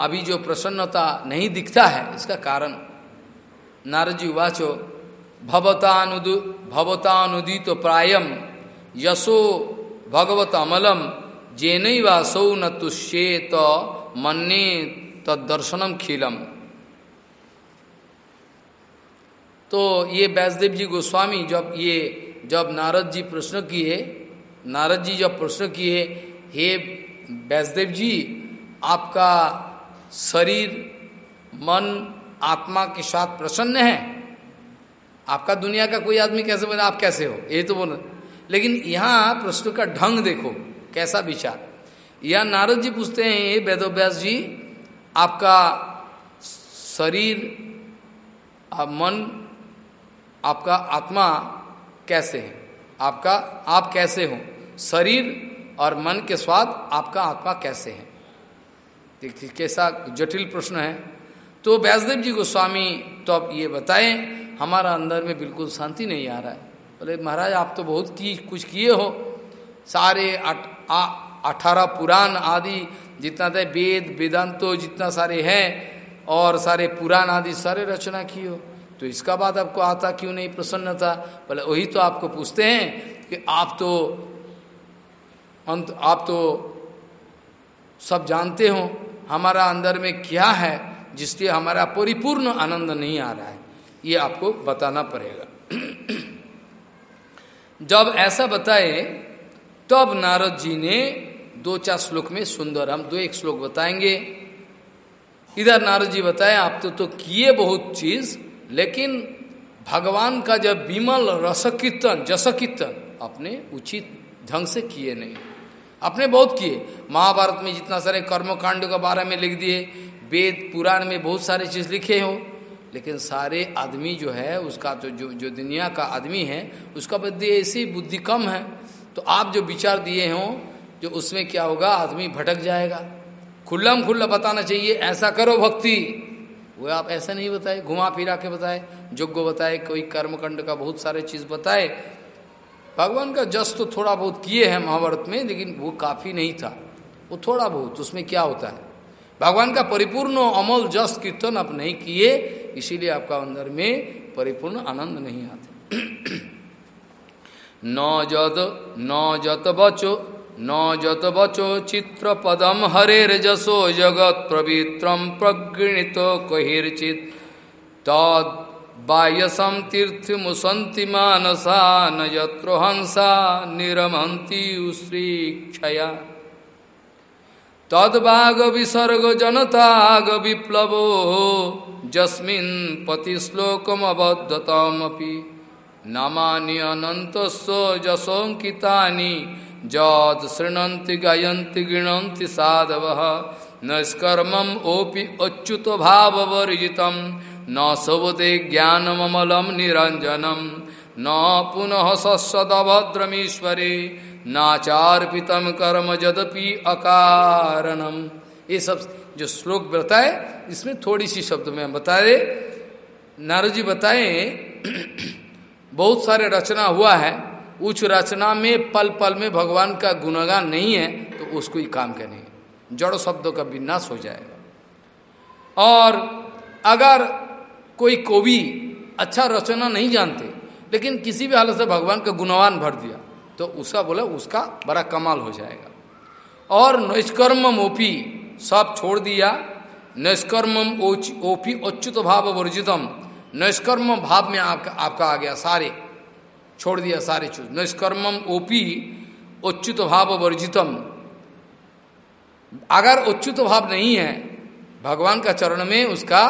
अभी जो प्रसन्नता नहीं दिखता है, इसका कारण। नारजी उवाचो, भवतानुदु, भवतानुदित प्रायम यशो भगवत अमलम जेन वासौ न तुष्ये तो मन्ने तदर्शनम खीलम। तो ये वैसदेव जी गोस्वामी जब ये, जब नारद जी प्रश्न किए, नारद जी जब प्रश्न किए, हे वैसदेव जी आपका शरीर, मन, आत्मा के साथ प्रसन्न है? आपका दुनिया का कोई आदमी कैसे बना? आप कैसे हो? ये तो बोल लेकिन यहाँ प्रश्न का ढंग देखो, कैसा विचार? यह नारद जी पूछते हैं ये वेदोव्यास जी, आपका शरीर आप मन, आपका आत्मा कैसे है? आपका, आप कैसे हो? शरीर और मन के स्वाद आपका आत्मा कैसे है? देखिए कैसा जटिल प्रश्न है। तो व्यासदेव जी गोस्वामी तो आप ये बताएँ, हमारा अंदर में बिल्कुल शांति नहीं आ रहा है। बोले, महाराज, आप तो बहुत की, कुछ किए हो। सारे अठारह पुराण आदि, जितना थे वेद, वेदांतो, जितना सारे हैं, और सारे पुराण आदि, सारे रचना किए हो। तो इसका बात आपको आता क्यों नहीं, प्रसन्नता? बोले, वही तो आपको पूछते हैं कि आप तो अंत, आप तो सब जानते हो। हमारा अंदर में क्या है जिसलिए हमारा परिपूर्ण आनंद नहीं आ रहा है? ये आपको बताना पड़ेगा। [clears throat] जब ऐसा बताए तब नारद जी ने दो चार श्लोक में सुंदर हम दो एक श्लोक बताएँगे। इधर नारद जी बताए आप तो, तो किए बहुत चीज़ लेकिन भगवान का जब विमल रस कीर्तन जस कीर्तन अपने उचित ढंग से किए नहीं। अपने बहुत किए। महाभारत में जितना सारे कर्मकांड के बारे में लिख दिए, वेद, पुराण में बहुत सारे चीज़ लिखे हो, लेकिन सारे आदमी जो है, उसका तो जो जो दुनिया का आदमी है, उसका बुद्धि ऐसी बुद्धि कम है। तो आप जो विचार दिए हो, जो उसमें क्या होगा, आदमी भटक जाएगा। खुल्लम खुल्ला बताना चाहिए, ऐसा करो भक्ति। वो आप ऐसा नहीं बताए, घुमा फिरा के बताए योग्य बताए, कोई कर्मकांड का बहुत सारे चीज़ बताए भगवान का जस तो थोड़ा बहुत किए हैं महाभारत में, लेकिन वो काफ़ी नहीं था। वो थोड़ा बहुत, उसमें क्या होता है? भगवान का परिपूर्ण अमल जस कीर्तन आप नहीं किए, इसीलिए आपका अंदर में परिपूर्ण आनंद नहीं आते। [clears throat] न जद, न जत बचो, न जत बचो चित्र पदम हरेर जसो जगत पवित्रम प्रगृणित कहिर्चित। तद बाह्यसम तीर्थ मुसंति मानसा न यत्रो हंसा निरमंती उश्रीक्षया। तदभाग विसर्ग जनताग विप्लवो जस्मिन पति श्लोकम अबद्धतमपि नामानि अनंतस्व जसोंकितानि जद शृणंति गायन्ति, गृणन्ति साधव। नष्कर्मम ओपि अच्युत भाववर्जित न सबते ज्ञानमलम निरंजनम न पुनः सस्सदभद्रमीश्वरे नाचार्पितम कर्म जदपि अकारणम। ये सब जो श्लोक बताए, इसमें थोड़ी सी शब्द में बता दे। नारद जी बताए, बहुत सारे रचना हुआ है। उच्च रचना में पल पल में भगवान का गुणगान नहीं है तो उसको ही काम करेंगे। जड़ शब्दों का विनाश हो जाएगा। और अगर कोई कवि अच्छा रचना नहीं जानते, लेकिन किसी भी हालत से भगवान का गुणवान भर दिया तो उसका बोला, उसका बड़ा कमाल हो जाएगा। और निष्कर्म ओपी सब छोड़ दिया। निष्कर्म ओपी अच्युत भाव वर्जितम। निष्कर्म भाव में आपका आपका आ गया, सारे, छोड़ दिया सारे चीज़। निष्कर्मम ओपी उच्युत भाव वर्जितम। अगर उच्युत भाव नहीं है, भगवान का चरण में उसका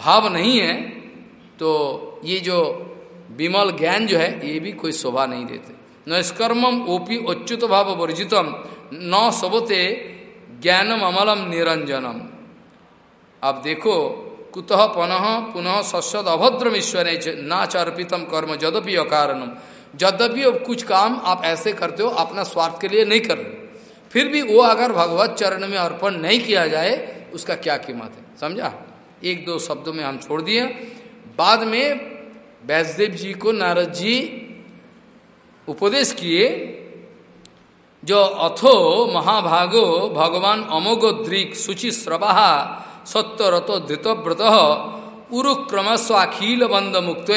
भाव नहीं है तो ये जो विमल ज्ञान जो है, ये भी कोई शोभा नहीं देते। निष्कर्मम ओपी उच्युत भाव वर्जितम, न सबते ज्ञानम अमलम निरंजनम। अब देखो, कुतः पुनः पुनः सस्यद अभद्रम ईश्वर नाचार्पितम कर्म जदपि अकारणम। यद्यपि कुछ काम आप ऐसे करते हो, अपना स्वार्थ के लिए नहीं कर रहे फिर भी वो अगर भगवत चरण में अर्पण नहीं किया जाए, उसका क्या कीमत है? समझा? एक दो शब्दों में हम छोड़ दिए। बाद में वैष्णदेव जी को नारद जी उपदेश किए, जो अथो महाभागो भगवान शुचि श्रवा सत्य रतो धृतव्रत उरुक्रम स्वाखील बंद मुक्त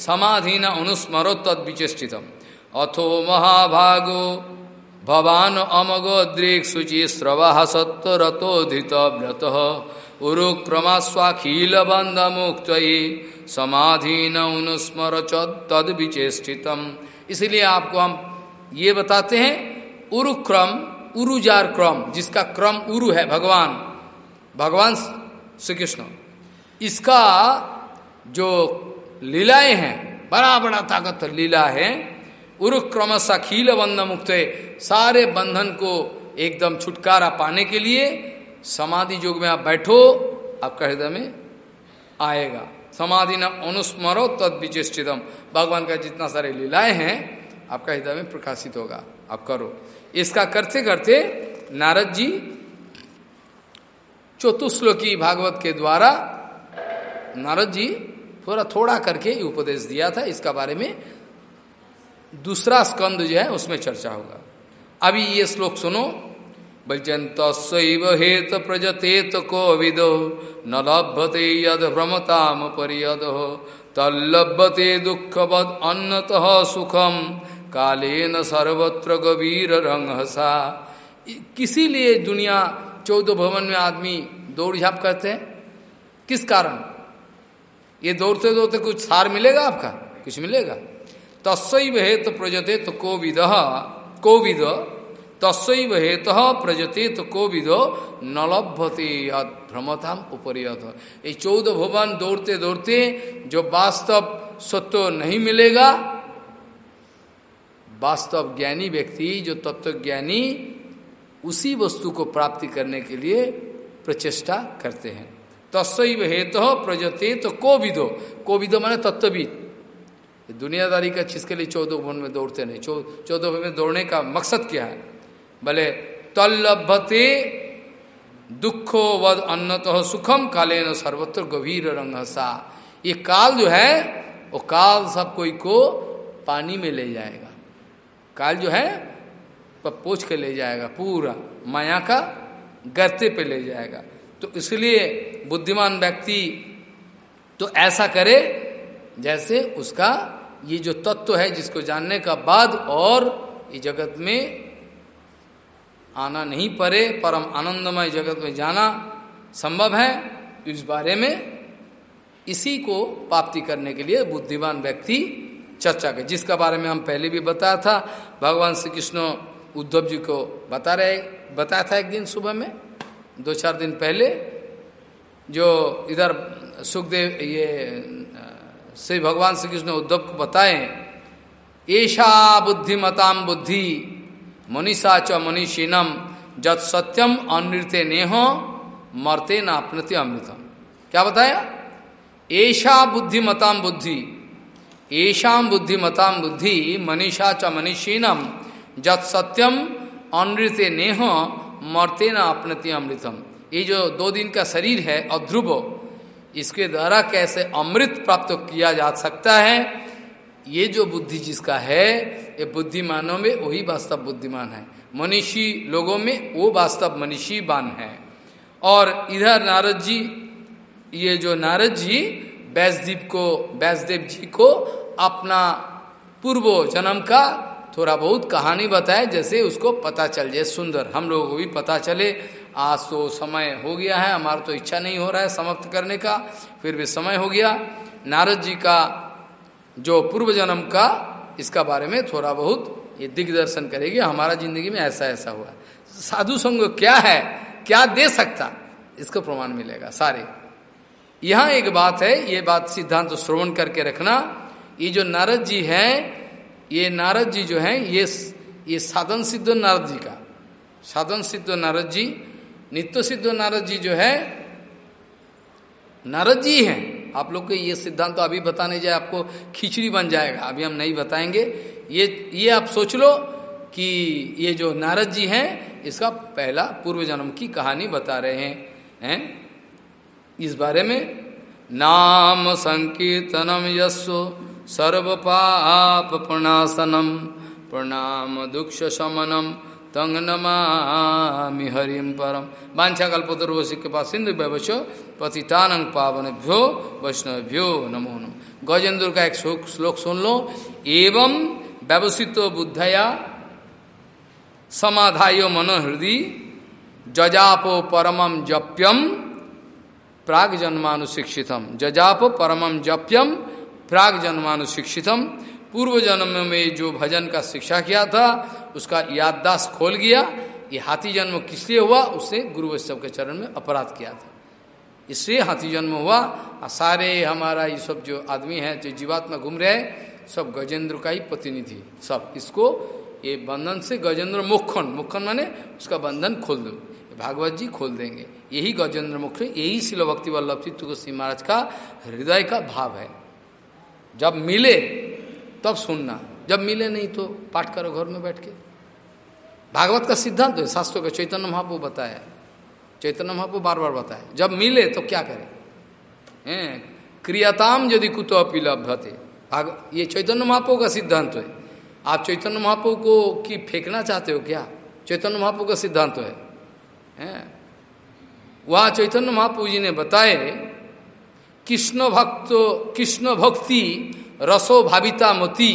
समाधीन अनुस्मरो तद विचेषितम अथो महाभागो भवान अमग दृक् शुचि स्रव सत्वरतोधित व्रत उरुक्रमा स्वाखील बंद मुक्त समाधीन अनुस्मर तद विचेषितम इसलिए आपको हम ये बताते हैं उरुक्रम उरुजार क्रम, जिसका क्रम उरु है, भगवान। भगवान श्री कृष्ण इसका जो लीलाएँ हैं, बड़ा बड़ा ताकत लीला है उरुक्रम सखील बंधन मुक्त सारे बंधन को एकदम छुटकारा पाने के लिए समाधि युग में आप बैठो, आपका हृदय में आएगा। समाधि न अनुस्मरो तद विचेषितम भगवान का जितना सारे लीलाएँ हैं, आपका हृदय में प्रकाशित होगा। आप करो। इसका करते करते नारद जी चतुश्लोकी भागवत के द्वारा नारद जी थोड़ा थोड़ा करके उपदेश दिया था। इसका बारे में दूसरा स्कंद जो है, उसमें चर्चा होगा। अभी ये श्लोक सुनो। बलचन तस्व हेत प्रजतेत को विदो न लभते यद भ्रमताम परियद। तल्लभते दुखवद अन्नत सुखम काले न सर्वत्र गवीर रंग हसा किसी लिए दुनिया चौदह भवन में आदमी दौड़ झाप करते हैं? किस कारण? ये दौड़ते दौड़ते कुछ सार मिलेगा आपका? कुछ मिलेगा? तस्व हेत प्रजते तो को विद को विद तस्व हेत प्रजते तो को विद नलभते भ्रमताम उपरियत ये चौदह भवन दौड़ते दौड़ते जो वास्तव सत्व नहीं मिलेगा, वास्तव ज्ञानी व्यक्ति, जो तत्व ज्ञानी उसी वस्तु को प्राप्ति करने के लिए प्रचेष्टा करते हैं। तस्व हेतु प्रजते तो को विदो को विदो मैंने तत्वविद। दुनियादारी का चीज़ के लिए चौदह भवन में दौड़ते नहीं चौदह भवन में दौड़ने का मकसद क्या है? भले तल्लभते दुखो वद अन्नत सुखम काले न सर्वत्र गभीर रंगसा ये काल जो है, वो काल सब कोई को पानी में ले जाएगा। काल जो है पोछ के ले जाएगा, पूरा माया का गर्ते पे ले जाएगा। तो इसलिए बुद्धिमान व्यक्ति तो ऐसा करे जैसे उसका ये जो तत्व है जिसको जानने का बाद और ये जगत में आना नहीं पड़े, परम आनंदमय जगत में जाना संभव है। इस बारे में इसी को प्राप्ति करने के लिए बुद्धिमान व्यक्ति चर्चा के जिसका बारे में हम पहले भी बताया था, भगवान श्री कृष्ण उद्धव जी को बता रहे, बताया था एक दिन सुबह में, दो चार दिन पहले, जो इधर सुखदेव, ये, श्री भगवान श्री कृष्ण उद्धव को बताए ऐशा बुद्धिमताम बुद्धि मनीषा च मनीषीनम जत सत्यम अनृत्य नेह मरते न अपनते अमृतम। क्या बताया? ऐशा बुद्धिमताम बुद्धि येषाम बुद्धिमताम बुद्धि मनीषा च मनीषीनम जत सत्यम अनृत नेह मरते न अपनति अमृतम। ये जो दो दिन का शरीर है अध्रुव, इसके द्वारा कैसे अमृत प्राप्त किया जा सकता है? ये जो बुद्धि जिसका है, ये बुद्धिमानों में वही वास्तव बुद्धिमान है। मनीषी लोगों में वो वास्तव मनीषी बान है। और इधर नारद जी, ये जो नारद जी, बैसदीप को, बैसदेव जी को अपना पूर्व जन्म का थोड़ा बहुत कहानी बताए, जैसे उसको पता चल जाए। सुंदर, हम लोगों को भी पता चले, आज तो समय हो गया है, हमारा तो इच्छा नहीं हो रहा है समाप्त करने का, फिर भी समय हो गया। नारद जी का जो पूर्व जन्म का, इसका बारे में थोड़ा बहुत ये दिग्दर्शन करेगी। हमारा ज़िंदगी में ऐसा ऐसा हुआ। साधु संग क्या है? क्या दे सकता? इसको प्रमाण मिलेगा। सारे। यहाँ एक बात है, ये बात सिद्धांत तो श्रवण करके रखना। ये जो नारद जी हैं, ये नारद जी जो हैं, ये ये साधन सिद्ध नारद जी का। साधन सिद्ध नारद जी, नित्य सिद्ध नारद जी जो है, नारद जी हैं। आप लोग को ये सिद्धांत तो अभी बताने जाए, आपको खिचड़ी बन जाएगा। अभी हम नहीं बताएँगे। ये ये आप सोच लो कि ये जो नारद जी हैं, इसका पहला पूर्व जन्म की कहानी बता रहे हैं हैं? इस बारे में नाम संकीर्तनम यस्व सर्व पाप प्रणासनम प्रणाम दुख शमनम तंग नमामि हरिम परम वाछा कल्पतरुवशी के पास सिंधु व्यवचो पतितानंग पावन भ्यो वैष्णव्यो नमो नम। गजेंद्र का एक श्लोक सुन लो एवं व्यवसित बुद्धया समाधायो मनोहृदय जजापो परमम जप्यम प्राग जन्मानुशिक्षितम। जजाप परमम जप्यम प्राग जन्मानुशिक्षितम। पूर्व जन्म में जो भजन का शिक्षा किया था, उसका याददाश्त खोल गया। ये हाथी जन्म किस लिए हुआ, उसने गुरु वैष्णव के चरण में अपराध किया था। इसलिए हाथी जन्म हुआ। और सारे हमारा ये सब जो आदमी है, जो जीवात्मा घूम रहे हैं, सब गजेंद्र का ही प्रतिनिधि। सब इसको, ये बंधन से गजेंद्र मुखन मुखन माने उसका बंधन खोल दो। भागवत जी खोल देंगे। यही गजेंद्र मुख यही शिल भक्ति वल्लभ तुलसी महाराज का हृदय का भाव है। जब मिले तब सुनना। जब मिले नहीं तो पाठ करो घर में बैठ के। भागवत का सिद्धांत है, शास्त्रों का चैतन्य महापो बताया। चैतन्य महापो बार बार बताया। जब मिले तो क्या करें? क्रियाताम यदि कुतो अपी भाग, ये चैतन्य महापो का सिद्धांत है। आप चैतन्य महापो को की फेंकना चाहते हो क्या? चैतन्य महापो का सिद्धांत है। हैं? वहाँ चैतन्य महापू जी ने बताए, कृष्ण भक्त, कृष्ण भक्ति रसो भाविता मती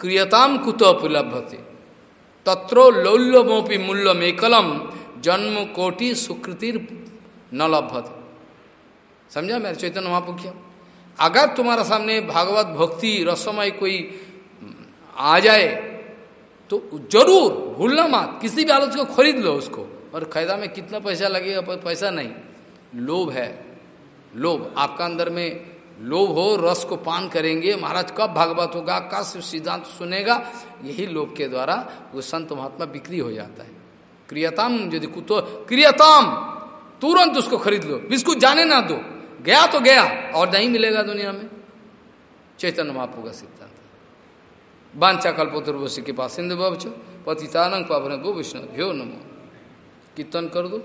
क्रियताम कुत उपलब्धते। तत्रो लौल्यमोपी मूल्य मेकलम जन्म कोटि सुकृतिर न लभ्यते। समझा मेरे चैतन्य महापू अगर तुम्हारा सामने भागवत भक्ति रसमय कोई आ जाए तो ज़रूर भूलना मत। किसी भी हालत को खरीद लो उसको। और खैदा में कितना पैसा लगेगा पैसा नहीं। लोभ है। लोभ आपका अंदर में लोभ हो, रस को पान करेंगे। महाराज, कब भागवत होगा, कब सिद्धांत सुनेगा, यही लोभ के द्वारा वो संत महात्मा बिक्री हो जाता है। क्रियताम यदि कुतो, क्रियताम, तुरंत उसको खरीद लो। बिस्कुट जाने ना दो। गया तो गया, और नहीं मिलेगा दुनिया में। चैतन्य महापू का सिद्धांत। बांचा कल्पोतुर्वशी के पास, सिंधु पतितानंग पावन गो विष्णु, भ्यो नमो। कीर्तन कर दो।